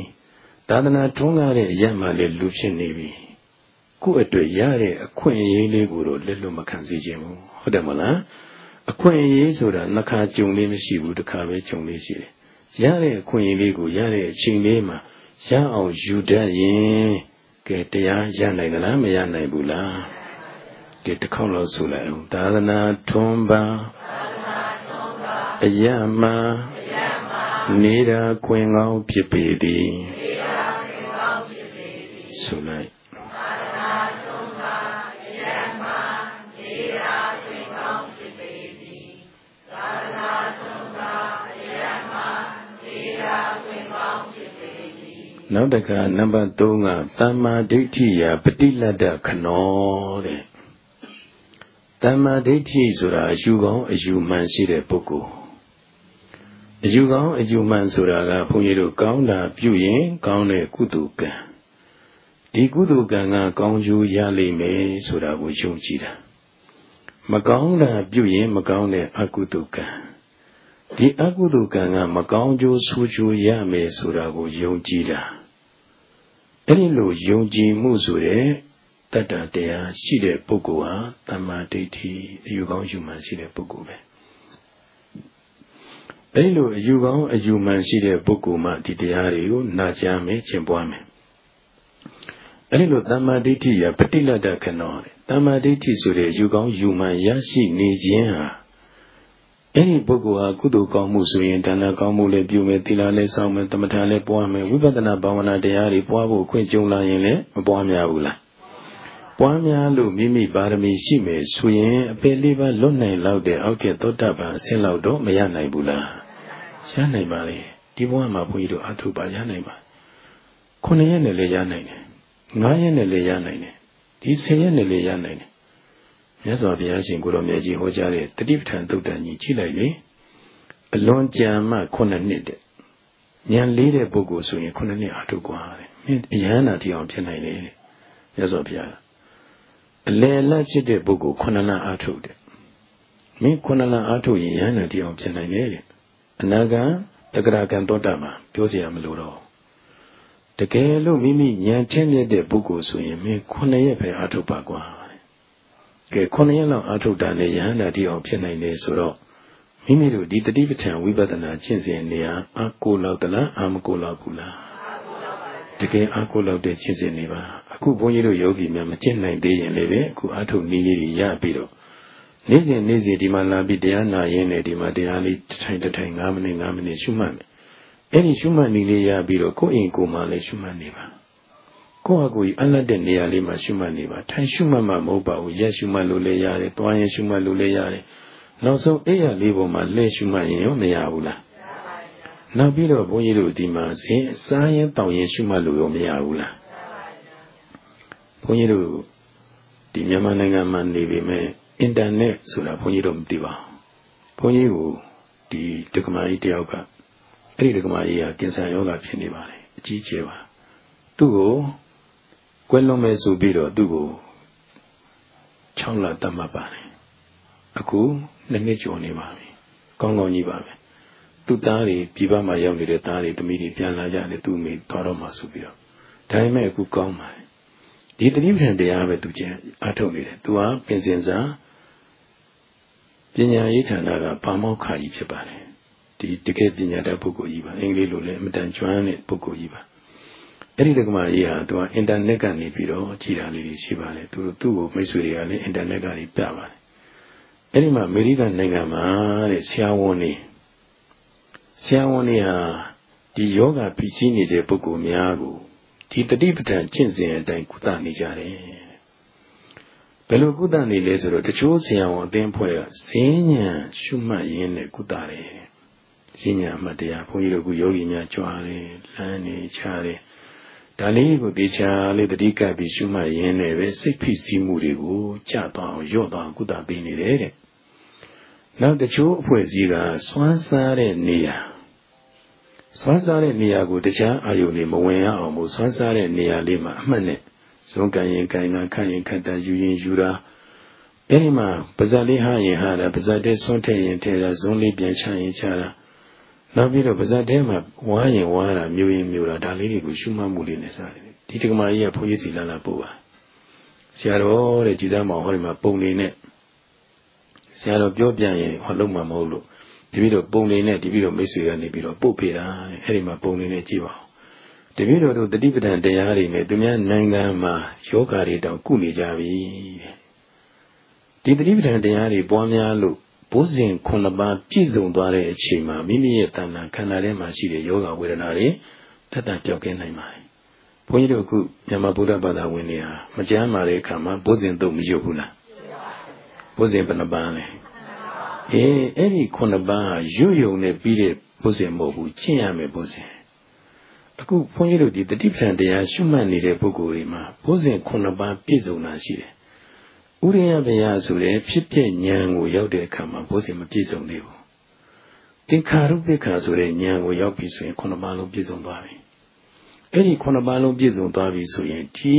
သာသနာထွန်းကားတဲ့အရာမှလည်းလူဖြစ်နေပြီကိုယ့်အတွက်ရတဲ့အခွင့်အရေးလေးကိုတော့လက်လွတ်မခံစေခြင်းဘူးဟုတ်တယ်မလားအခွင့်အရေးဆိုတာနှစ်ခါကြုံလေးမရှိဘူးတစ်ခါပဲကြုံလေးရှိတယ်ရတဲ့အခွင့်အရေးလေးကိုရတဲ့အချိန်လေးမှာရအောင်ယူတတ်ရင် ကဲတရားရနိုင်သလားမရနိုင်ဘူးလားကဲတစ်ခေါက်လောက်ဆိုလိုက်အောင်သာသနာထွန်းပါအယမနေတာခွင်ကောင်းဖြစ်ပေသည်ဆိုလိုက် နောက်တခါနံပါတ်3ကသမ္မာဒိဋ္ဌိယပฏิလတ္တခနောတဲ့သမ္မာဒိဋ္ဌိဆိုတာအယူကောင်းအယူမှန်ရှိတဲ့ပုဂ္ဂိုလ်အယူကောင်းအယူမှန်ဆိုတာကဘုန်းကြီးတို့ကောင်းတာပြုရင်ကောင်းတဲ့ကုသိုလ်ကံဒီကုသိုလ်ကံကကောင်းကျိုးရလိမ့်မယ်ဆိုတာကိုယုံကြည်တာမကောင်းတာပြုရင်မကောင်းတဲ့အကုသိုလ်ကံ ဒီအကုသိုလ်ကံကမကောင်းကျိုးဆိုးကျိုးရမယ်ဆိုတာကိုယုံကြည်တာအဲ့ဒီလိုယုံကြည်မှုဆိုတဲ့တတ္တတရားရှိတဲ့ပုဂ္ဂိုလ်ဟာတမ္မာဒိဋ္ဌိအယူကောင်းယူမှန်ရှိတဲ့ပုဂ္ဂိုလ်ပဲအဲ့လိုအယူကောင်းအယူမှန်ရှိတဲ့ပုဂ္ဂိုလ်မှဒီတရားတွေကိုနာကြားမယ်ကျင့်ပွားမယ်အဲ့ဒီလိုတမ္မာဒိဋ္ဌိရပฏิလတ္တခဏောတဲ့တမ္မာဒိဋ္ဌိဆိုတဲ့ယူကောင်းယူမှန်ရရှိနေခြင်းဟာ အဲ့ဒီပုဂ္ဂိုလ်ဟာကုသိုလ်ကောင်းမှုဆိုရင်ဒါနကောင်းမှုလည်းပြုမယ်သီလလည်းစောင့်မယ်သမထလည်းပွားမယ်ဝိပဿနာဘာဝနာတရားတွေပွားဖို့အခွင့်ကြုံလာရင်လည်းမပွားများဘူးလားပွားများလို့မိမိပါရမီရှိမယ်ဆိုရင်အပေလေးပါလွတ်နိုင်လောက်တဲ့အောက်ကသောတပန်အဆင့်လောက်တော့မရနိုင်ဘူးလားရနိုင်ပါလေဒီဘဝမှာဘုန်းကြီးတို့အထုပါရနိုင်ပါခုနှစ်ရက်နဲ့လည်းရနိုင်တယ်ငါးရက်နဲ့လည်းရနိုင်တယ်ဒီဆယ်ရက်နဲ့လည်းရနိုင်တယ် မြတ်စွာဘုရားရှင်ကိုတော်မြတ်ကြီးဟောကြားတဲ့တတိပဋ္ဌာန်သုတ်တန်ကြီးကြည့်လိုက်လေအလွန်ကြံမှ9နှစ်တဲ့ဉာဏ်လေးတဲ့ပုဂ္ဂိုလ်ဆိုရင်9နှစ်အထုกว่าတဲ့မင်းအယဟနာတိအောင်ဖြစ်နိုင်တယ်တဲ့မြတ်စွာဘုရားအလယ်လက်ဖြစ်တဲ့ပုဂ္ဂိုလ်9လအထုတဲ့မင်း9လအထုရင်ယဟနာတိအောင်ဖြစ်နိုင်တယ်တဲ့အနာဂံတဂရကံသောတာမှာပြောเสียမလို့တော့တကယ်လို့မိမိဉာဏ်ထင်းမြတ်တဲ့ပုဂ္ဂိုလ်ဆိုရင်မင်း9ရက်ပဲအထုပါကွာ ကဲခုနှစ်ရက်လောက်အာထုတ်တာနဲ့ယဟန္တာတိအောင်ဖြစ်နိုင်တယ်ဆိုတော့မိမိတို့ဒီတတိပဋ္ဌာန်ဝိပဿနာကျင့်စဉ်နေရာအာကိုလောက်တလားအာမကိုလောက်ဘူးလားတကယ်အာကိုလောက်တဲ့ကျင့်စဉ်နေပါအခုဘုန်းကြီးတို့ယောဂီများမကျင့်နိုင်သေးရင်လည်းပဲအခုအာထုတ်နည်းလေးတွေရပြီးတော့နေ့စဉ်နေ့စဉ်ဒီမှာလာပြီးတရားနာရင်းနဲ့ဒီမှာတရားလေးတစ်ထိုင်တစ်ထိုင်9မိနစ်9မိနစ်ရှုမှတ်မယ်အဲ့ဒီရှုမှတ်နည်းလေးရပြီးတော့ကိုယ့်အိမ်ကိုယ်မှာလည်းရှုမှတ်နေပါ ကိုယ့်ဟာကိုယ်အလတ်တဲ့နေရာလေးမှာရှုမှတ်နေပါထိုင်ရှုမှတ်မှမဟုတ်ပါဘူးရက်ရှုမှတ်လို့လည်းရတယ်တွားရင်ရှုမှတ်လို့လည်းရတယ်နောက်ဆုံးအိယာလေးပေါ်မှာလဲရှုမှတ်ရင်ရောမရဘူးလားနောက်ပြီးတော့ဘုန်းကြီးတို့ဒီမှာဇင်းစားရင်တောင်းရင်ရှုမှတ်လို့ရောမရဘူးလားဘုန်းကြီးတို့ဒီမြန်မာနိုင်ငံမှာနေပေမဲ့အင်တာနက်ဆိုတာဘုန်းကြီးတို့မသိပါဘူးဘုန်းကြီးကိုဒီဒကမာကြီးတယောက်ကအဲ့ဒီဒကမာကြီးကကင်ဆာယောဂဖြစ်နေပါတယ်အကြီးကျယ်ပါသူ့ကို ကွယ်လွန်မယ်ဆိုပြီးတော့သူ့ကို6လတတ်မှတ်ပါတယ်အခုနှစ်နှစ်ကျော်နေပါပြီကောင်းကောင်းကြီးပါပဲသူ့သားတွေပြည်ပမှာရောက်နေတဲ့သားတွေသမီးတွေပြန်လာကြတယ်သူ့မိသွားတော့မှဆိုပြီးတော့ဒါပေမဲ့အခုကောင်းပါတယ်ဒီတတိပဌံတရားပဲသူကျန်အထုတ်နေတယ်သူဟာပင်စင်စာပညာရေးဌာနကဗာမောက္ခကြီးဖြစ်ပါတယ်ဒီတကယ်ပညာတတ်ပုဂ္ဂိုလ်ကြီးပါအင်္ဂလိပ်လိုလည်းအမတန်ကျွမ်းတဲ့ပုဂ္ဂိုလ်ကြီးပါ အဲ့ဒီတက္ကမကြီးဟာသူကအင်တာနက်ကနေပြီးတော့ကြည်တာလေးတွေရှိပါတယ်သူတို့သူ့ကိုမိတ်ဆွေတွေကလည်းအင်တာနက်ကနေပြပါတယ်အဲ့ဒီမှာအမေရိကန်နိုင်ငံမှာတဲ့ဆရာဝန်တွေဆရာဝန်တွေဟာဒီယောဂဖြစ်စီနေတဲ့ပုဂ္ဂိုလ်များကိုဒီတတိပဋ္ဌာန်ကျင့်စဉ်အတိုင်းကုသနေကြတယ်ဘယ်လိုကုသနေလဲဆိုတော့တချို့ဆရာဝန်အသင်းဖွဲ့ကဈဉ္ညာရှုမှတ်ရင်းနဲ့ကုသတယ်ဈဉ္ညာအမှတ်တရားဘုန်းကြီးတို့ကယောဂီများကြွားတယ်လမ်းနေချတယ် ဒါလေးကိုတေချာလေးတတိကပ်ပြီးရှုမှတ်ရင်းနဲ့ပဲစိတ်ဖိစီးမှုတွေကိုကြသွားအောင်ရော့သွားအောင်ကုသပေးနေတယ်တဲ့နောက်တချို့အဖွဲ့အစည်းကစွမ်းစားတဲ့နေရာစွမ်းစားတဲ့နေရာကိုတခြားအာယုန်တွေမဝင်ရအောင်မို့စွမ်းစားတဲ့နေရာလေးမှာအမှတ်နဲ့ဇုံကံရင်ကံနာခန့်ရင်ခတ်တာယူရင်ယူတာအဲ့ဒီမှာပါဇက်လေးဟာရင်ဟာတာပါဇက်တဲ့ဆွန့်ထည့်ရင်ထည့်တာဇုံလေးပြန်ချရင်ချတာ နောက်ပြီးတော့ပါဇက်ထဲမှာဝါရင်ဝါတာမျိုးရင်မျိုးတာဒါလေးတွေကိုရှုမှတ်မှုလေးနဲ့စားတယ်ဒီတက္ကမကြီးကဘုန်းကြီးစီလာလာပို့ပါဆရာတော်တဲ့ကြည်သားမောင်ဟောဒီမှာပုံနေနဲ့ဆရာတော်ပြောပြရင်ဟောလုံးမှာမဟုတ်လို့ဒီပြီးတော့ပုံနေနဲ့ဒီပြီးတော့မိတ်ဆွေကနေပြီးတော့ပို့ပေးတာအဲ့ဒီမှာပုံနေနဲ့ကြည့်ပါဦးတပည့်တော်တို့တတိပဒံတရားတွေနဲ့သူများနိုင်ငံမှာယောဂါတွေတောင်ကုနေကြပြီဒီတတိပဒံတရားတွေပွားများလို့ ဘုဇင်ခုနှစ်ပါးပြည့်စုံသွားတဲ့အချိန်မှာမိမိရဲ့တဏ္ဍာခန္ဓာထဲမှာရှိတဲ့ယောဂဝေဒနာတွေတတ်တတ်ပြောက်ကင်းနိုင်ပါတယ်ဘုန်းကြီးတို့အခုမြန်မာဗုဒ္ဓဘာသာဝင်တွေဟာမကြမ်းပါတဲ့အခါမှာဘုဇင်တော့မရွတ်ဘူးလားဘုဇင်ဘယ်နှပါးလဲအေးအဲ့ဒီခုနှစ်ပါးရွတ်ယုံနဲ့ပြီးတဲ့ဘုဇင်မဟုတ်ဘူးကျင့်ရမယ်ဘုဇင်အခုဘုန်းကြီးတို့ဒီတတိပ္ပံတရားရှုမှတ်နေတဲ့ပုဂ္ဂိုလ်တွေမှာဘုဇင်ခုနှစ်ပါးပြည့်စုံတာရှိတယ် ဥရိယဘယဆိုတဲ့ဖြစ်ပြဉာဏ်ကိုရောက်တဲ့အခါမှာဘုဇင်မပြည့်စုံသေးဘူးသင်္ခါရုပ္ပခါဆိုတဲ့ဉာဏ်ကိုရောက်ပြီဆိုရင်ခုနှစ်ပါးလုံးပြည့်စုံသွားပြီအဲ့ဒီခုနှစ်ပါးလုံးပြည့်စုံသွားပြီဆိုရင်ဒီ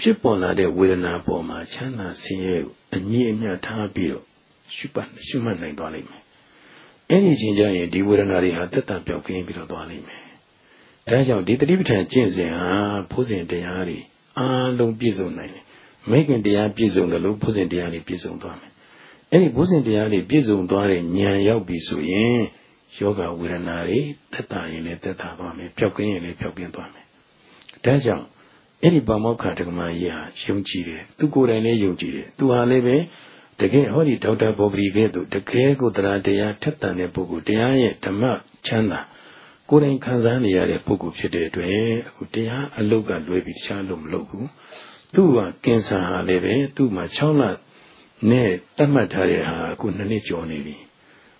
ဖြစ်ပေါ်လာတဲ့ဝေဒနာပေါ်မှာချမ်းသာဆင်းရဲအငြိအမြတ်ထားပြီးတော့ရှုပတ်ရှုမှတ်နိုင်သွားလိမ့်မယ်အဲ့ဒီချင်းကျရင်ဒီဝေဒနာတွေဟာတက်တံပြောက်ကင်းပြီးတော့သွားလိမ့်မယ်ဒါကြောင့်ဒီတတိပဋ္ဌာန်ကျင့်စဉ်ဟာဘုဇင်တရားတွေအားလုံးပြည့်စုံနိုင်တယ် မိခင်တရားပြည့်စုံတယ်လို့ဘုဇင်တရားတွေပြည့်စုံသွားမယ်အဲ့ဒီဘုဇင်တရားတွေပြည့်စုံသွားတဲ့ဉာဏ်ရောက်ပြီဆိုရင်ယောဂဝေဒနာတွေတက်တာရင်လည်းတက်တာသွားမယ်ပျောက်ကင်းရင်လည်းပျောက်ကင်းသွားမယ်ဒါကြောင့်အဲ့ဒီဘာမောက္ခတက္ကမကြီးဟာယုံကြည်တယ်သူကိုယ်တိုင်လည်းယုံကြည်တယ်သူဟာလည်းပဲတကယ်ဟောဒီဒေါက်တာဘောဂရီကဲ့သို့တကယ်ကိုတရားတရားထက်တန်တဲ့ပုဂ္ဂိုလ်တရားရဲ့ဓမ္မချမ်းသာကိုယ်တိုင်ခံစားနေရတဲ့ပုဂ္ဂိုလ်ဖြစ်တဲ့အတွက်အခုတရားအလုတ်ကလွဲပြီးတခြားလို့မလုပ်ဘူး သူ့ကကင်ဆာဟာလည်းပဲသူ့မှာ6လနဲ့တတ်မှတ်ထားတဲ့ဟာအခုနှစ်နှစ်ကျော်နေပြီ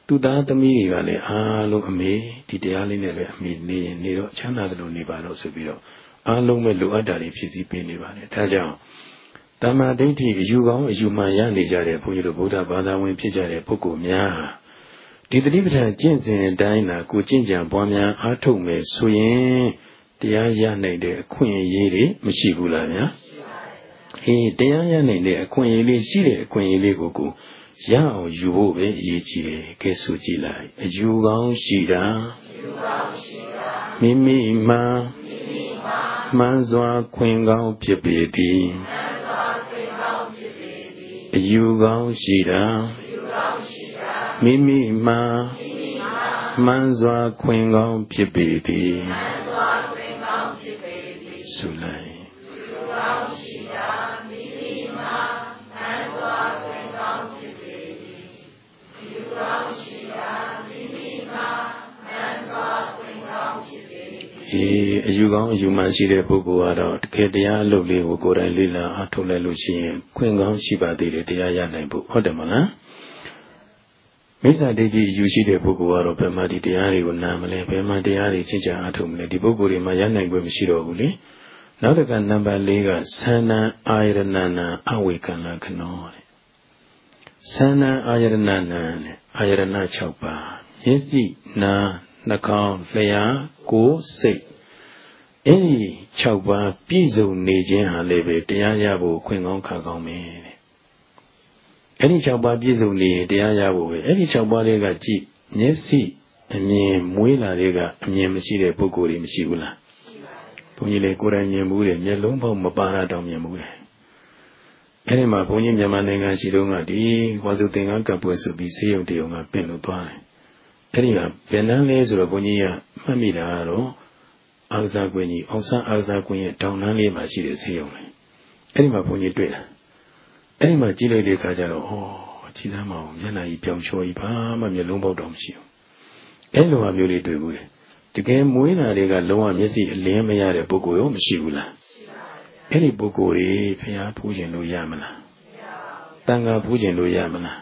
သူသားသမီးတွေကလည်းအားလုံးအမေဒီတရားလေးနဲ့ပဲအမေနေရင်နေတော့ချမ်းသာတယ်လို့နေပါတော့ဆိုပြီးတော့အားလုံးပဲလိုအပ်တာတွေဖြစ်စီပေးနေပါတယ်ဒါကြောင့်တမ္မာဒိဋ္ဌိအယူကောင်းအယူမှန်ရနေကြတဲ့ဘုန်းကြီးတို့ဗုဒ္ဓဘာသာဝင်ဖြစ်ကြတဲ့ပုဂ္ဂိုလ်များဒီတတိပဋ္ဌာန်ကျင့်စဉ်အတိုင်းသာကိုကျင့်ကြံပွားများအားထုတ်မယ်ဆိုရင်တရားရနိုင်တဲ့အခွင့်အရေးတွေမရှိဘူးလားဗျာ ဟေးတရားရနိုင်တဲ့အခွင့်အရေးလေးရှိတဲ့အခွင့်အရေးလေးကိုကိုရအောင်ယူဖို့ပဲအရေးကြီးတယ်ကဲဆိုကြည့်လိုက်အယူကောင်းရှိတာမိမိမှမှန်စွာခွင်ကောင်းဖြစ်ပေသည်အယူကောင်းရှိတာမိမိမှမှန်စွာခွင်ကောင်းဖြစ်ပေသည်ဆုလိုက် အေးအယူကောင်းအယူမှန်ရှိတဲ့ပုဂ္ဂိုလ်ကတော့တကယ်တရားအလုပ်လေးကိုကိုယ်တိုင်လေ့လာအားထုတ်လိုက်လို့ရှိရင်ခွင့်ကောင်းရှိပါသေးတယ်တရားရနိုင်ဖို့ဟုတ်တယ်မလားမိစ္ဆာဒိဋ္ဌိယူရှိတဲ့ပုဂ္ဂိုလ်ကတော့ဘယ်မှာဒီတရားတွေကိုနားမလဲဘယ်မှာတရားတွေချင်းချအားထုတ်မလဲဒီပုဂ္ဂိုလ်တွေမှာရနိုင်ခွင့်မရှိတော့ဘူးလေနောက်တစ်ခါနံပါတ်၄ကသန္နံအာယရဏနာအဝေကံလခနောတဲ့သန္နံအာယရဏနာတဲ့အာယရဏ6ပါးမျက်စိနာ နှာခေါင်းလျှာကိုယ်စိတ်အဲ့ဒီ6ပါးပြည့်စုံနေခြင်းဟာလည်းပဲတရားရဖို့ခွင့်ကောင်းခါကောင်းပဲတဲ့အဲ့ဒီ6ပါးပြည့်စုံနေရင်တရားရဖို့ပဲအဲ့ဒီ6ပါးတွေကကြည့်မျက်စိအမြင်မွေးလာတွေကအမြင်မရှိတဲ့ပုဂ္ဂိုလ်တွေမရှိဘူးလားဘုန်းကြီးလေကိုယ်တိုင်မြင်မှုတယ်မျက်လုံးပေါက်မပါတာတောင်မြင်မှုတယ်အဲ့ဒီမှာဘုန်းကြီးမြန်မာနိုင်ငံရှိတော့ကဒီဝါစုသင်္ကန်းကပ်ပွဲဆိုပြီးဆေးရုံတရုံကပြင်လို့သွားတယ် အဲ့ဒီကဘယ်နှန်းလဲဆိုတော့ဘုန်းကြီးကမှတ်မိတာကတော့အာဇာကွင်းကြီးအောင်ဆန်းအာဇာကွင်းရဲ့တောင်နှန်းလေးမှာရှိတဲ့ဆေးရုံလေးအဲ့ဒီမှာဘုန်းကြီးတွေ့တာအဲ့ဒီမှာကြည့်လိုက်တဲ့အခါကျတော့ဩကြည်သားမအောင်မျက်နှာကြီးပြောင်ချောကြီးဘာမှမျက်လုံးပေါက်တော့မရှိဘူးအဲ့လိုဟာမျိုးလေးတွေ့ဘူးလေတကယ်မွေးလာတွေကလုံးဝမျက်စိအလင်းမရတဲ့ပုဂ္ဂိုလ်ရောမရှိဘူးလားအဲ့ဒီပုဂ္ဂိုလ်တွေဖျားဖူးခြင်းလို့ရမလားတန်ခါဖူးခြင်းလို့ရမလား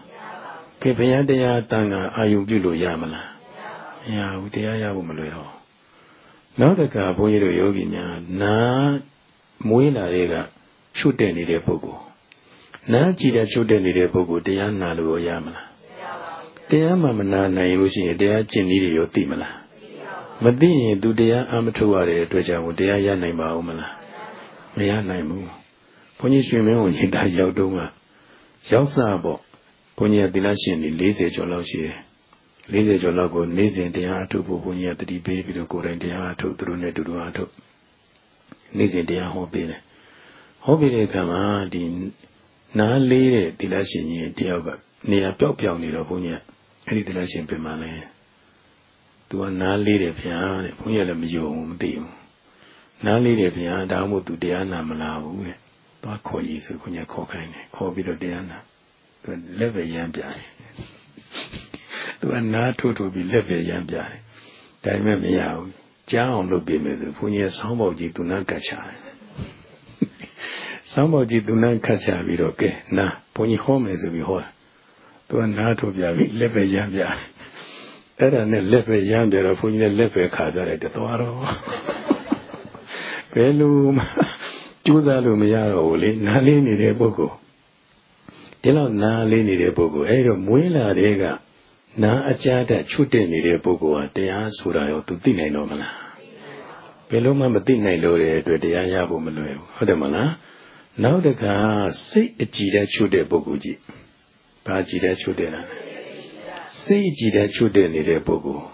ကဲဘုရားတရားတန်ခါအာယုပြုလို့ရမလားမရဘူးတရားရဖို့မလွယ်တော့နောက်တကဘုန်းကြီးတို့ယောဂီများနာမွေးလာတွေကချွတ်တဲ့နေတဲ့ပုဂ္ဂိုလ်နာကြည့်တဲ့ချွတ်တဲ့နေတဲ့ပုဂ္ဂိုလ်တရားနာလို့ရမလားတရားမှမနာနိုင်လို့ရှိရင်တရားကျင့်နည်းတွေရောသိမလားမသိရင်သူတရားအမထုတ်ရတဲ့အတွက်ကြောင့်တရားရနိုင်ပါဦးမလားမရနိုင်ဘူးဘုန်းကြီးရွှေမင်းဝန်ကြီးတာရောက်တော့ကရောက်စားပေါ့ ဘုန်းကြီးကသီလရှင်နေ40ကျော်လောက်ရှိတယ်40ကျော်လောက်ကိုနေ့စဉ်တရားအထုတ်ဖို့ဘုန်းကြီးကတတိပေးပြီးတော့ကိုယ်တိုင်တရားအထုတ်သူတို့နဲ့တူတူအထုတ်နေ့စဉ်တရားဟောပေးတယ်ဟောပေးတဲ့အခါမှာဒီနားလေးတဲ့သီလရှင်ကြီးတယောက်ကနေရာပျောက်ပြောင်နေတော့ဘုန်းကြီးကအဲ့ဒီသီလရှင်ပြင်မှလဲသူကနားလေးတယ်ဗျာတဲ့ဘုန်းကြီးလည်းမယုံဘူးမသိဘူးနားလေးတယ်ဗျာဒါမှမဟုတ်သူတရားနာမလာဘူးတဲ့သွားခေါ်ကြီးဆိုခွန်ကြီးခေါ်ခိုင်းတယ်ခေါ်ပြီးတော့တရားနာသူ လက်ပဲရမ်းပြတယ်သူကနားထိုးထိုးပြီးလက်ပဲရမ်းပြတယ်ဒါပေမဲ့မရဘူးကြားအောင်လုပ်ပေးမယ်ဆိုဘုန်းကြီးဆောင်းပေါက်ကြီးသူနာကတ်ချတယ်ဆောင်းပေါက်ကြီးသူနာကတ်ချပြီးတော့ကဲနာဘုန်းကြီးဟောမယ်ဆိုပြီးဟောတာသူကနားထိုးပြပြီးလက်ပဲရမ်းပြတယ်အဲ့ဒါနဲ့လက်ပဲရမ်းပြတော့ဘုန်းကြီးလည်းလက်ပဲခါကြတယ်တသွားတော့ဘယ်လိုမှကြိုးစားလို့မရတော့ဘူးလေနားလေးနေတဲ့ပုဂ္ဂိုလ် ဒီလောက်နားလေးနေတဲ့ပုဂ္ဂိုလ်အဲ့တော့မွေးလာတဲ့ကနာအကြတဲ့ချွတ်တဲ့နေတဲ့ပုဂ္ဂိုလ်ဟာတရားဆိုတာရောသူသိနိုင်တော့မလားဘယ်လိုမှမသိနိုင်လို့တဲ့အတွက်တရားရဖို့မလွယ်ဘူးဟုတ်တယ်မလားနောက်တခါစိတ်အကြည်တဲ့ချွတ်တဲ့ပုဂ္ဂိုလ်ကြီးဘာကြည်တဲ့ချွတ်တဲ့လားစိတ်ကြည်တဲ့ချွတ်တဲ့နေတဲ့ပုဂ္ဂိုလ်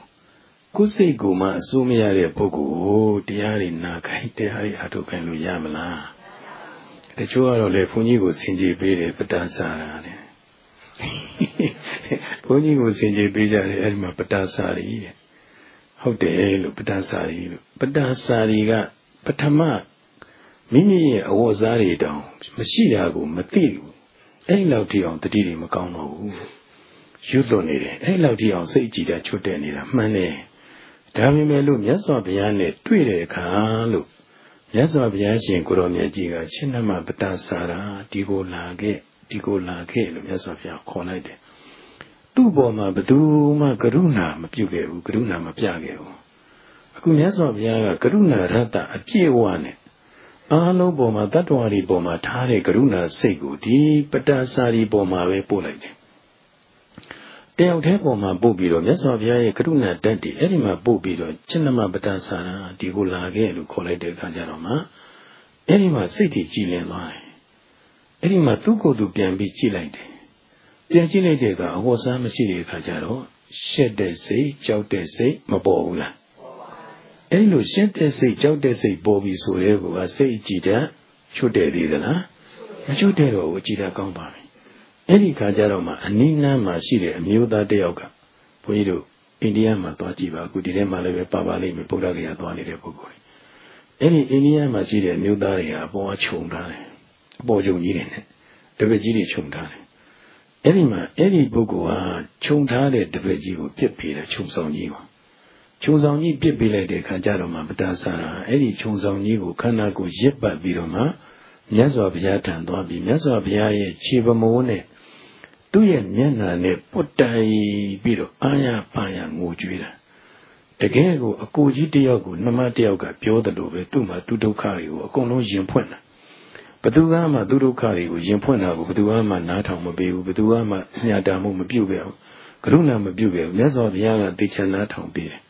ကိုယ်စိတ်ကိုမှအစိုးမရတဲ့ပုဂ္ဂိုလ်တရားတွေနာခိုင်းတရားတွေအထုတ်ခိုင်းလို့ရမလား တချို့ကတော့လေဘုန်းကြီးကိုဆင်ခြေပေးတယ်ပတ္တန်စာတာတဲ့ဘုန်းကြီးကိုဆင်ခြေပေးကြတယ်အဲ့ဒီမှာပတ္တစာရီတဲ့ဟုတ်တယ်လို့ပတ္တစာရီလို့ပတ္တစာရီကပထမမိမိရဲ့အဝတ်စားတွေတောင်မရှိတာကိုမသိဘူးအဲ့ဒီလောက်ထိအောင်တတိတွေမကောင်းတော့ဘူးယူသွနေတယ်အဲ့ဒီလောက်ထိအောင်စိတ်ကြည်တာချွတ်တဲ့နေတာမှန်တယ်ဒါပေမဲ့လို့မြတ်စွာဘုရားနဲ့တွေ့တဲ့အခါလို့ မြတ်စွာဘုရားရှင်ကိုရောမြတ်ကြီးကရှင်နမပတ္တစာရာဒီကိုလာခဲ့ဒီကိုလာခဲ့လို့မြတ်စွာဘုရားခေါ်လိုက်တယ်သူ့ဘောမှာဘသူမှကရုဏာမပြုခဲ့ဘူးကရုဏာမပြခဲ့ဘူးအခုမြတ်စွာဘုရားကကရုဏာရတ္တအပြည့်အဝနဲ့အားလုံးပေါ်မှာတတ္တဝါတွေပေါ်မှာထားတဲ့ကရုဏာစိတ်ကိုဒီပတ္တစာရီပေါ်မှာပဲပို့လိုက်တယ် တယောက်တည်းပေါ်မှာပို့ပြီးတော့မြတ်စွာဘုရားရဲ့ကရုဏာတက်တည်အဲ့ဒီမှာပို့ပြီးတော့จินမပတ္တစာရာဒီကိုလာခဲ့လို့ခေါ်လိုက်တဲ့အခါကျတော့မှအဲ့ဒီမှာစိတ်ကြီးကြည်လင်သွားတယ်အဲ့ဒီမှာသူ့ကိုယ်သူပြန်ပြီးကြည့်လိုက်တယ်ပြန်ကြည့်လိုက်တဲ့အခါအဟောစားမရှိတဲ့အခါကျတော့ရှက်တဲ့စိတ်ကြောက်တဲ့စိတ်မပေါ်ဘူးလားအဲ့လိုရှက်တဲ့စိတ်ကြောက်တဲ့စိတ်ပေါ်ပြီဆိုတဲ့ကောစိတ်ကြည်တဲ့ချွတ်တယ်သေးသလားမချွတ်တဲ့တော့ဘူးကြည်တာကောင်းပါပြီ အဲ့ဒီခါကျတော့မှအနိနာမှာရှိတဲ့အမျိုးသားတယောက်ကဘုန်းကြီးတို့အိန္ဒိယမှာသွားကြည့်ပါအခုဒီထဲမှာလည်းပဲပါပါလိမ့်မယ်ဗုဒ္ဓဂယာသွားနေတဲ့ပုဂ္ဂိုလ်တွေအဲ့ဒီအိန္ဒိယမှာရှိတဲ့အမျိုးသားတွေကအပေါ်ခြုံထားတယ်အပေါ်ခြုံကြီးတွေနဲ့တပည့်ကြီးတွေခြုံထားတယ်အဲ့ဒီမှာအဲ့ဒီပုဂ္ဂိုလ်ဟာခြုံထားတဲ့တပည့်ကြီးကိုပြစ်ပေးတယ်ခြုံဆောင်ကြီးပါခြုံဆောင်ကြီးပြစ်ပေးလိုက်တဲ့ခါကျတော့မှပတာစာရာအဲ့ဒီခြုံဆောင်ကြီးကိုခန္ဓာကိုယ်ရစ်ပတ်ပြီးတော့မှမြတ်စွာဘုရားထံသွားပြီးမြတ်စွာဘုရားရဲ့ခြေပမိုးနဲ့ သူ့ရဲ့မျက်နှာနဲ့ပုတ်တိုင်ပြီးတော့အာရပါရငိုကြွေးတာတကယ်ကိုအကိုကြီးတယောက်ကိုနှမတယောက်ကပြောတယ်လို့ပဲသူ့မှာသူဒုက္ခတွေကိုအကုန်လုံးယင်ဖွင့်တာဘသူကမှသူဒုက္ခတွေကိုယင်ဖွင့်တာကိုဘသူကမှနားထောင်မပေးဘူးဘသူကမှညှတာမှုမပြုတ်ခဲ့ဘူးကရုဏာမပြုတ်ခဲ့ဘူးမြတ်စွာဘုရားကသိချင်နားထောင်ပေးတယ်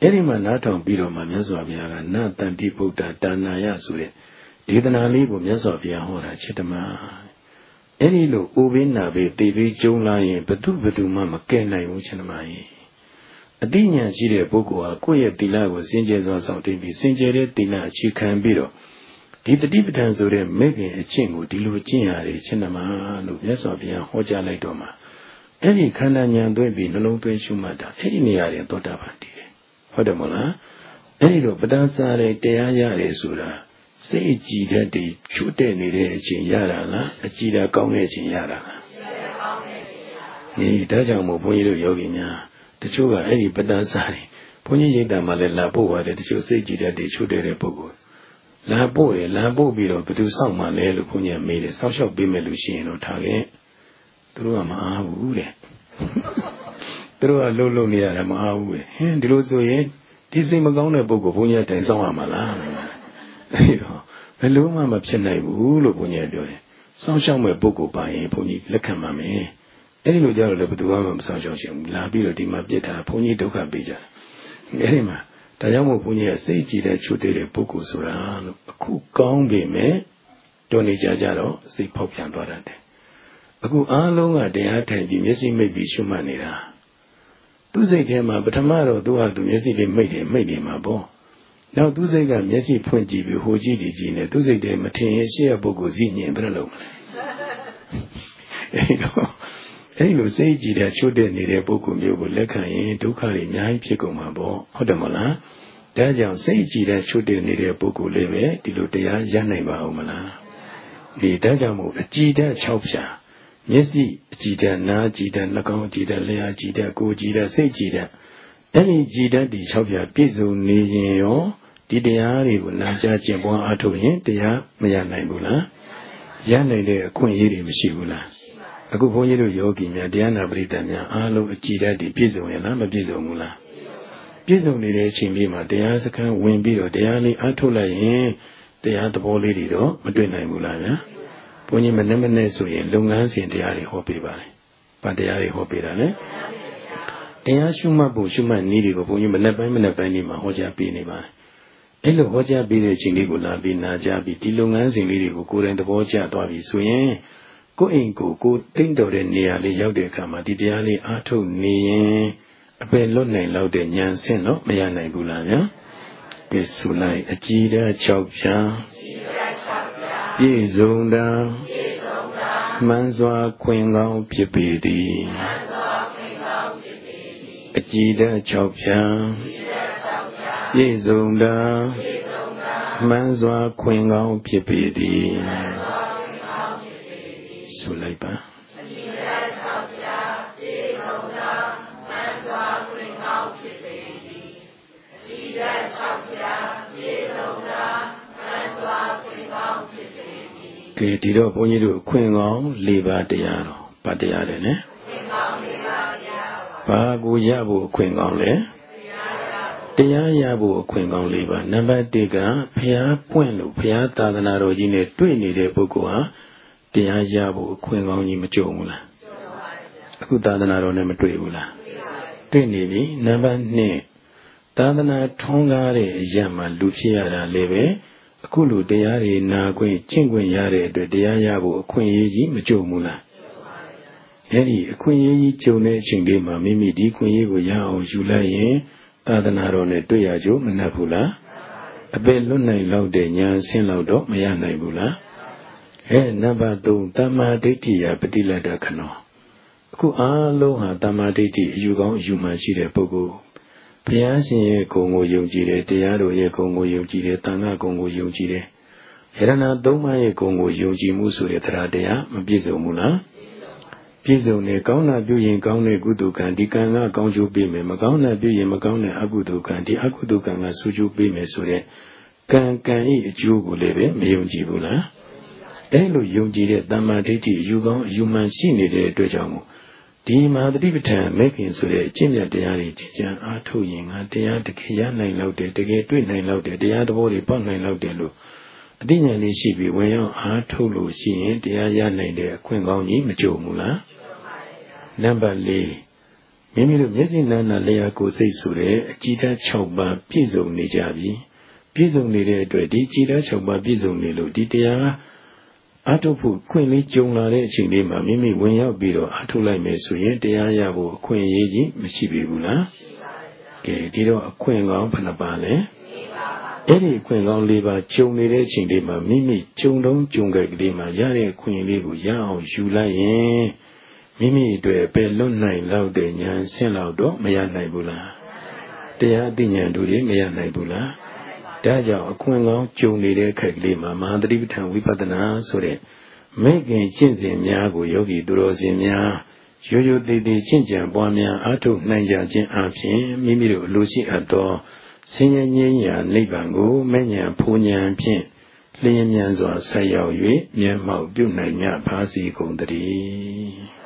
အဲ့ဒီမှာနားထောင်ပြီးတော့မှမြတ်စွာဘုရားကနတန်တိဗုဒ္ဓတာနာယဆိုတဲ့ဒေသနာလေးကိုမြတ်စွာဘုရားဟောတာချစ်တမ အဲ့ဒီလိုအိုဘေးနာဘေးတေဘေးကျုံလာရင်ဘသူဘသူမှမကဲနိုင်ဘူးချစ်တမကြီးအတိညာရှိတဲ့ပုဂ္ဂိုလ်ဟာကိုယ့်ရဲ့သီလကိုစင်ကြယ်စွာစောင့်တည်ပြီးစင်ကြယ်တဲ့သီလအခြေခံပြီးတော့ဒီတတိပဋ္ဌာန်ဆိုတဲ့မိခင်အချင်းကိုဒီလိုကျင့်ရတယ်ချစ်နမလို့မြတ်စွာဘုရားဟောကြားလိုက်တော့မှအဲ့ဒီခန္ဓာဉာဏ်သွင်းပြီးနှလုံးသွင်းရှုမှတ်တာအဲ့ဒီနေရာရင်သောတာပန်တည်တယ်ဟုတ်တယ်မဟုတ်လားအဲ့ဒီတော့ပဋ္ဌာန်းစားတဲ့တရားရတယ်ဆိုတာ စိတ်ကြည်တတ်တည်ချွတ်တဲ့နေတဲ့အချိန်ရတာလားအကြည်တာကောင်းတဲ့အချိန်ရတာလားဒီဒါကြောင့်မို့ဘုန်းကြီးတို့ယောဂီများတချို့ကအဲ့ဒီပဋ္ဌာန်းစားတယ်ဘုန်းကြီးရိတ်တာမှလည်းလာပို့ပါတယ်တချို့စိတ်ကြည်တတ်တည်ချွတ်တဲ့ပုဂ္ဂိုလ်လာပို့တယ်လာပို့ပြီးတော့ဘယ်သူစောင့်မှလဲလို့ဘုန်းကြီးမေးတယ်စောင့်ရှောက်ပေးမယ်လို့ရှိရင်တော့ထားခဲ့သူတို့ကမအားဘူးတဲ့သူတို့ကလှုပ်လှုပ်နေရတယ်မအားဘူးတဲ့ဟင်းဒီလိုဆိုရင်ဒီစိတ်မကောင်းတဲ့ပုဂ္ဂိုလ်ဘုန်းကြီးတိုင်ဆောင်ရမှာလား အဲဒီတော့ဘယ်လို့မှမဖြစ်နိုင်ဘူးလို့ဘုန်းကြီးပြောတယ်စောင့်ရှောက်မဲ့ပုဂ္ဂိုလ်ပါရင်ဘုန်းကြီးလက်ခံပါမယ်အဲ့ဒီလိုကြတော့လည်းဘယ်သူမှမစောင့်ရှောက်ချင်ဘူးလာပြီးတော့ဒီမှာပြစ်တာဘုန်းကြီးဒုက္ခပေးကြတယ်အဲ့ဒီမှာဒါကြောင့်မို့ဘုန်းကြီးကစိတ်ကြည်တဲ့ချွတ်တဲ့ပုဂ္ဂိုလ်ဆိုတာလို့အခုကောင်းပြီမဲ့တော်နေကြကြတော့စိတ်ဖောက်ပြန်သွားတတ်တယ်အခုအားလုံးကတရားထိုင်ပြီးမျက်စိမိတ်ပြီးရှုမှတ်နေတာသူစိတ်ထဲမှာပထမတော့သူ့ဟာသူမျက်စိလေးမိတ်တယ်မိတ်နေမှာပေါ့ နောက်သူစိတ်ကမျက်စိဖွင့်ကြည့်ပြီးဟိုကြည့်ဒီကြည့်နေသူစိတ်ထဲမထင်ရင်ရှေ့ရပုဂ္ဂိုလ်စီညင်ဘယ်လိုလုပ်မလဲအဲဒီတော့အဲဒီလိုစိတ်ကြည်တဲ့ချွတ်တဲ့နေတဲ့ပုဂ္ဂိုလ်မျိုးကိုလက်ခံရင်ဒုက္ခတွေအများကြီးဖြစ်ကုန်မှာပေါ့ဟုတ်တယ်မလားဒါကြောင့်စိတ်ကြည်တဲ့ချွတ်တဲ့နေတဲ့ပုဂ္ဂိုလ်လေးပဲဒီလိုတရားရနိုင်ပါဦးမလားဒီဒါကြောင့်မို့အကြည်တဲ့၆ဖြာမျက်စိအကြည်တဲ့နားကြည်တဲ့နှာခေါင်းကြည်တဲ့လျှာကြည်တဲ့ကိုယ်ကြည်တဲ့စိတ်ကြည်တဲ့အဲ့ဒီကြည်တဲ့ဒီ၆ဖြာပြည့်စုံနေရင်ရော ဒီတရားတွေကိုနာကြားကျင့်ပွားအားထုတ်ရင်တရားမရနိုင်ဘူးလားရနိုင်တဲ့အခွင့်အရေးတွေမရှိဘူးလားအခုဘုန်းကြီးတို့ယောဂီများတရားနာပရိသတ်များအားလုံးအကြည်တတ်ဒီပြည့်စုံရဲ့လားမပြည့်စုံဘူးလားပြည့်စုံနေတဲ့အချိန်လေးမှာတရားစခန်းဝင်ပြီးတော့တရားလေးအားထုတ်လိုက်ရင်တရားသဘောလေးတွေတော့မတွေ့နိုင်ဘူးလားဗျာဘုန်းကြီးမနေ့မနေ့ဆိုရင်လုပ်ငန်းစဉ်တရားတွေဟောပေးပါလေ။ဘာတရားတွေဟောပေးတာလဲ။တရားရှုမှတ်ဖို့ရှုမှတ်နည်းတွေကိုဘုန်းကြီးမနေ့ပိုင်းမနေ့ပိုင်းလေးမှာဟောကြားပေးနေပါတယ်။ အဲ့လိုဟောကြားပေးတဲ့အချိန်လေးကိုလာပြီးနာကြားပြီးဒီလုပ်ငန်းစဉ်လေးတွေကိုကိုယ်တိုင်သဘောကျသွားပြီဆိုရင်ကိုယ်အိမ်ကိုကိုတိမ့်တော်တဲ့နေရာလေးရောက်တဲ့အခါမှာဒီတရားလေးအားထုတ်နေရင်အပယ်လွတ်နိုင်လောက်တဲ့ဉာဏ်ဆင့်တော့မရနိုင်ဘူးလားဗျာ။ဒီဆိုလိုက်အကြည်တဲ့၆ဖြာပြည့်စုံတာမှန်စွာခွင်ကောင်းဖြစ်ပေသည်အကြည်တဲ့၆ဖြာ ပြည့်စုံတာမှန်စွာခွင်ကောင်းဖြစ်ပေသည်ဆိုလိုက်ပါကဲဒီတော့ဘုန်းကြီးတို့ခွင်ကောင်း၄ပါးတရားတော့ဗတ်တရားတယ်နော်ခွင်ကောင်း၄ပါးတရားဘာကိုရဖို့အခွင့်ကောင်းလဲ တရားရဖို့အခွင့်ကောင်း၄ပါးနံပါတ်1ကဘုရားပွင့်လို့ဘုရားသာသနာတော်ကြီးနဲ့တွေ့နေတဲ့ပုဂ္ဂိုလ်ဟာတရားရဖို့အခွင့်ကောင်းကြီးမကြုံဘူးလားအခုသာသနာတော်နဲ့မတွေ့ဘူးလားတွေ့နေပြီနံပါတ်2သာသနာထွန်းကားတဲ့အရာမှာလူဖြစ်ရတာလည်းပဲအခုလိုတရားတွေနာခွင့်ကျင့်ခွင့်ရတဲ့အတွက်တရားရဖို့အခွင့်အရေးကြီးမကြုံဘူးလားအဲ့ဒီအခွင့်အရေးကြီးကြုံတဲ့အချိန်လေးမှာမိမိဒီခွင့်အရေးကိုရအောင်ယူလိုက်ရင် သာသနာတော်နဲ့တွေ့ရကြမနှက်ဘူးလားအပေလွတ်နိုင်လောက်တဲ့ဉာဏ်ဆင်းလောက်တော့မရနိုင်ဘူးလားဟဲ့နံပါတ်3တမ္မာဒိဋ္ဌိယပฏิလတ္တခဏောအခုအားလုံးဟာတမ္မာဒိဋ္ဌိအယူကောင်းအယူမှန်ရှိတဲ့ပုဂ္ဂိုလ်ဘုရားရှင်ရဲ့ဂုဏ်ကိုယုံကြည်တယ်တရားတော်ရဲ့ဂုဏ်ကိုယုံကြည်တယ်တန်ခါဂုဏ်ကိုယုံကြည်တယ်ယရဏသုံးပါးရဲ့ဂုဏ်ကိုယုံကြည်မှုဆိုတဲ့တရားတရားမပြည့်စုံဘူးလား ပြည့်စုံတယ်ကောင်းတာပြုရင်ကောင်းတဲ့ကုသိုလ်ကံဒီကံကကောင်းကျိုးပေးမယ်မကောင်းတာပြုရင်မကောင်းတဲ့အကုသိုလ်ကံဒီအကုသိုလ်ကံကဆူကျိုးပေးမယ်ဆိုတဲ့ကံကံဤအကျိုးကိုလည်းပဲမယုံကြည်ဘူးလားအဲလိုယုံကြည်တဲ့တမ္မာဒိဋ္ဌိအယူကောင်းအယူမှန်ရှိနေတဲ့အတွက်ကြောင့်မို့ဒီမာသတိပဋ္ဌာန်မဲ့ခင်ဆိုတဲ့အကျင့်မြတ်တရားတွေကြည်ကြံအားထုတ်ရင်ငါတရားတကယ်ရနိုင်လောက်တယ်တကယ်တွေ့နိုင်လောက်တယ်တရားသဘောတွေပေါက်နိုင်လောက်တယ်လို့အတိညာလေးရှိပြီးဝင်ရောက်အားထုတ်လို့ရှိရင်တရားရနိုင်တဲ့အခွင့်ကောင်းကြီးမကြုံဘူးလား နံပါတ်၄မိမိတို့မျက်စိနာနာလျာကိုယ်စိတ်ဆိုတဲ့အကြည်ဓာတ်6ပါးပြည့်စုံနေကြပြီပြည့်စုံနေတဲ့အတွက်ဒီကြည်ဓာတ်6ပါးပြည့်စုံနေလို့ဒီတရားအထုဖို့ခွင့်လေးကြုံလာတဲ့အချိန်လေးမှာမိမိဝင်ရောက်ပြီးတော့အထုလိုက်မယ်ဆိုရင်တရားရဖို့အခွင့်အရေးကြီးမရှိပြီဘူးလားကဲဒီတော့အခွင့်ကောင်းဘယ်နှပါလဲအဲ့ဒီအခွင့်ကောင်း၄ပါးကြုံနေတဲ့အချိန်လေးမှာမိမိကြုံတုံးကြုံကြကလေးမှာရတဲ့အခွင့်လေးကိုရအောင်ယူလိုက်ရင် မိမိအတွက်ပဲလွတ်နိုင်လောက်တဲ့ဉာဏ်ဆင့်လောက်တော့မရနိုင်ဘူးလားတရားအသိဉာဏ်တို့တွေမရနိုင်ဘူးလားဒါကြောင့်အခွင့်ကောင်းကြုံနေတဲ့ခက်ကလေးမှာမဟာတတိပဋ္ဌာန်ဝိပဿနာဆိုတဲ့မိခင်ကျင့်စဉ်များကိုယောဂီသူတော်စင်များရိုးရိုးသေးသေးကျင့်ကြံပွားများအားထုတ်နိုင်ကြခြင်းအပြင်မိမိတို့လူရှိအပ်သောဆင်းရဲငြိမ်းရာနိဗ္ဗာန်ကိုမဲ့ညာဖူးညာဖြင့်လျင်မြန်စွာဆက်ရောက်၍မျက်မှောက်ပြုနိုင်ကြပါစေကုန်သတည်း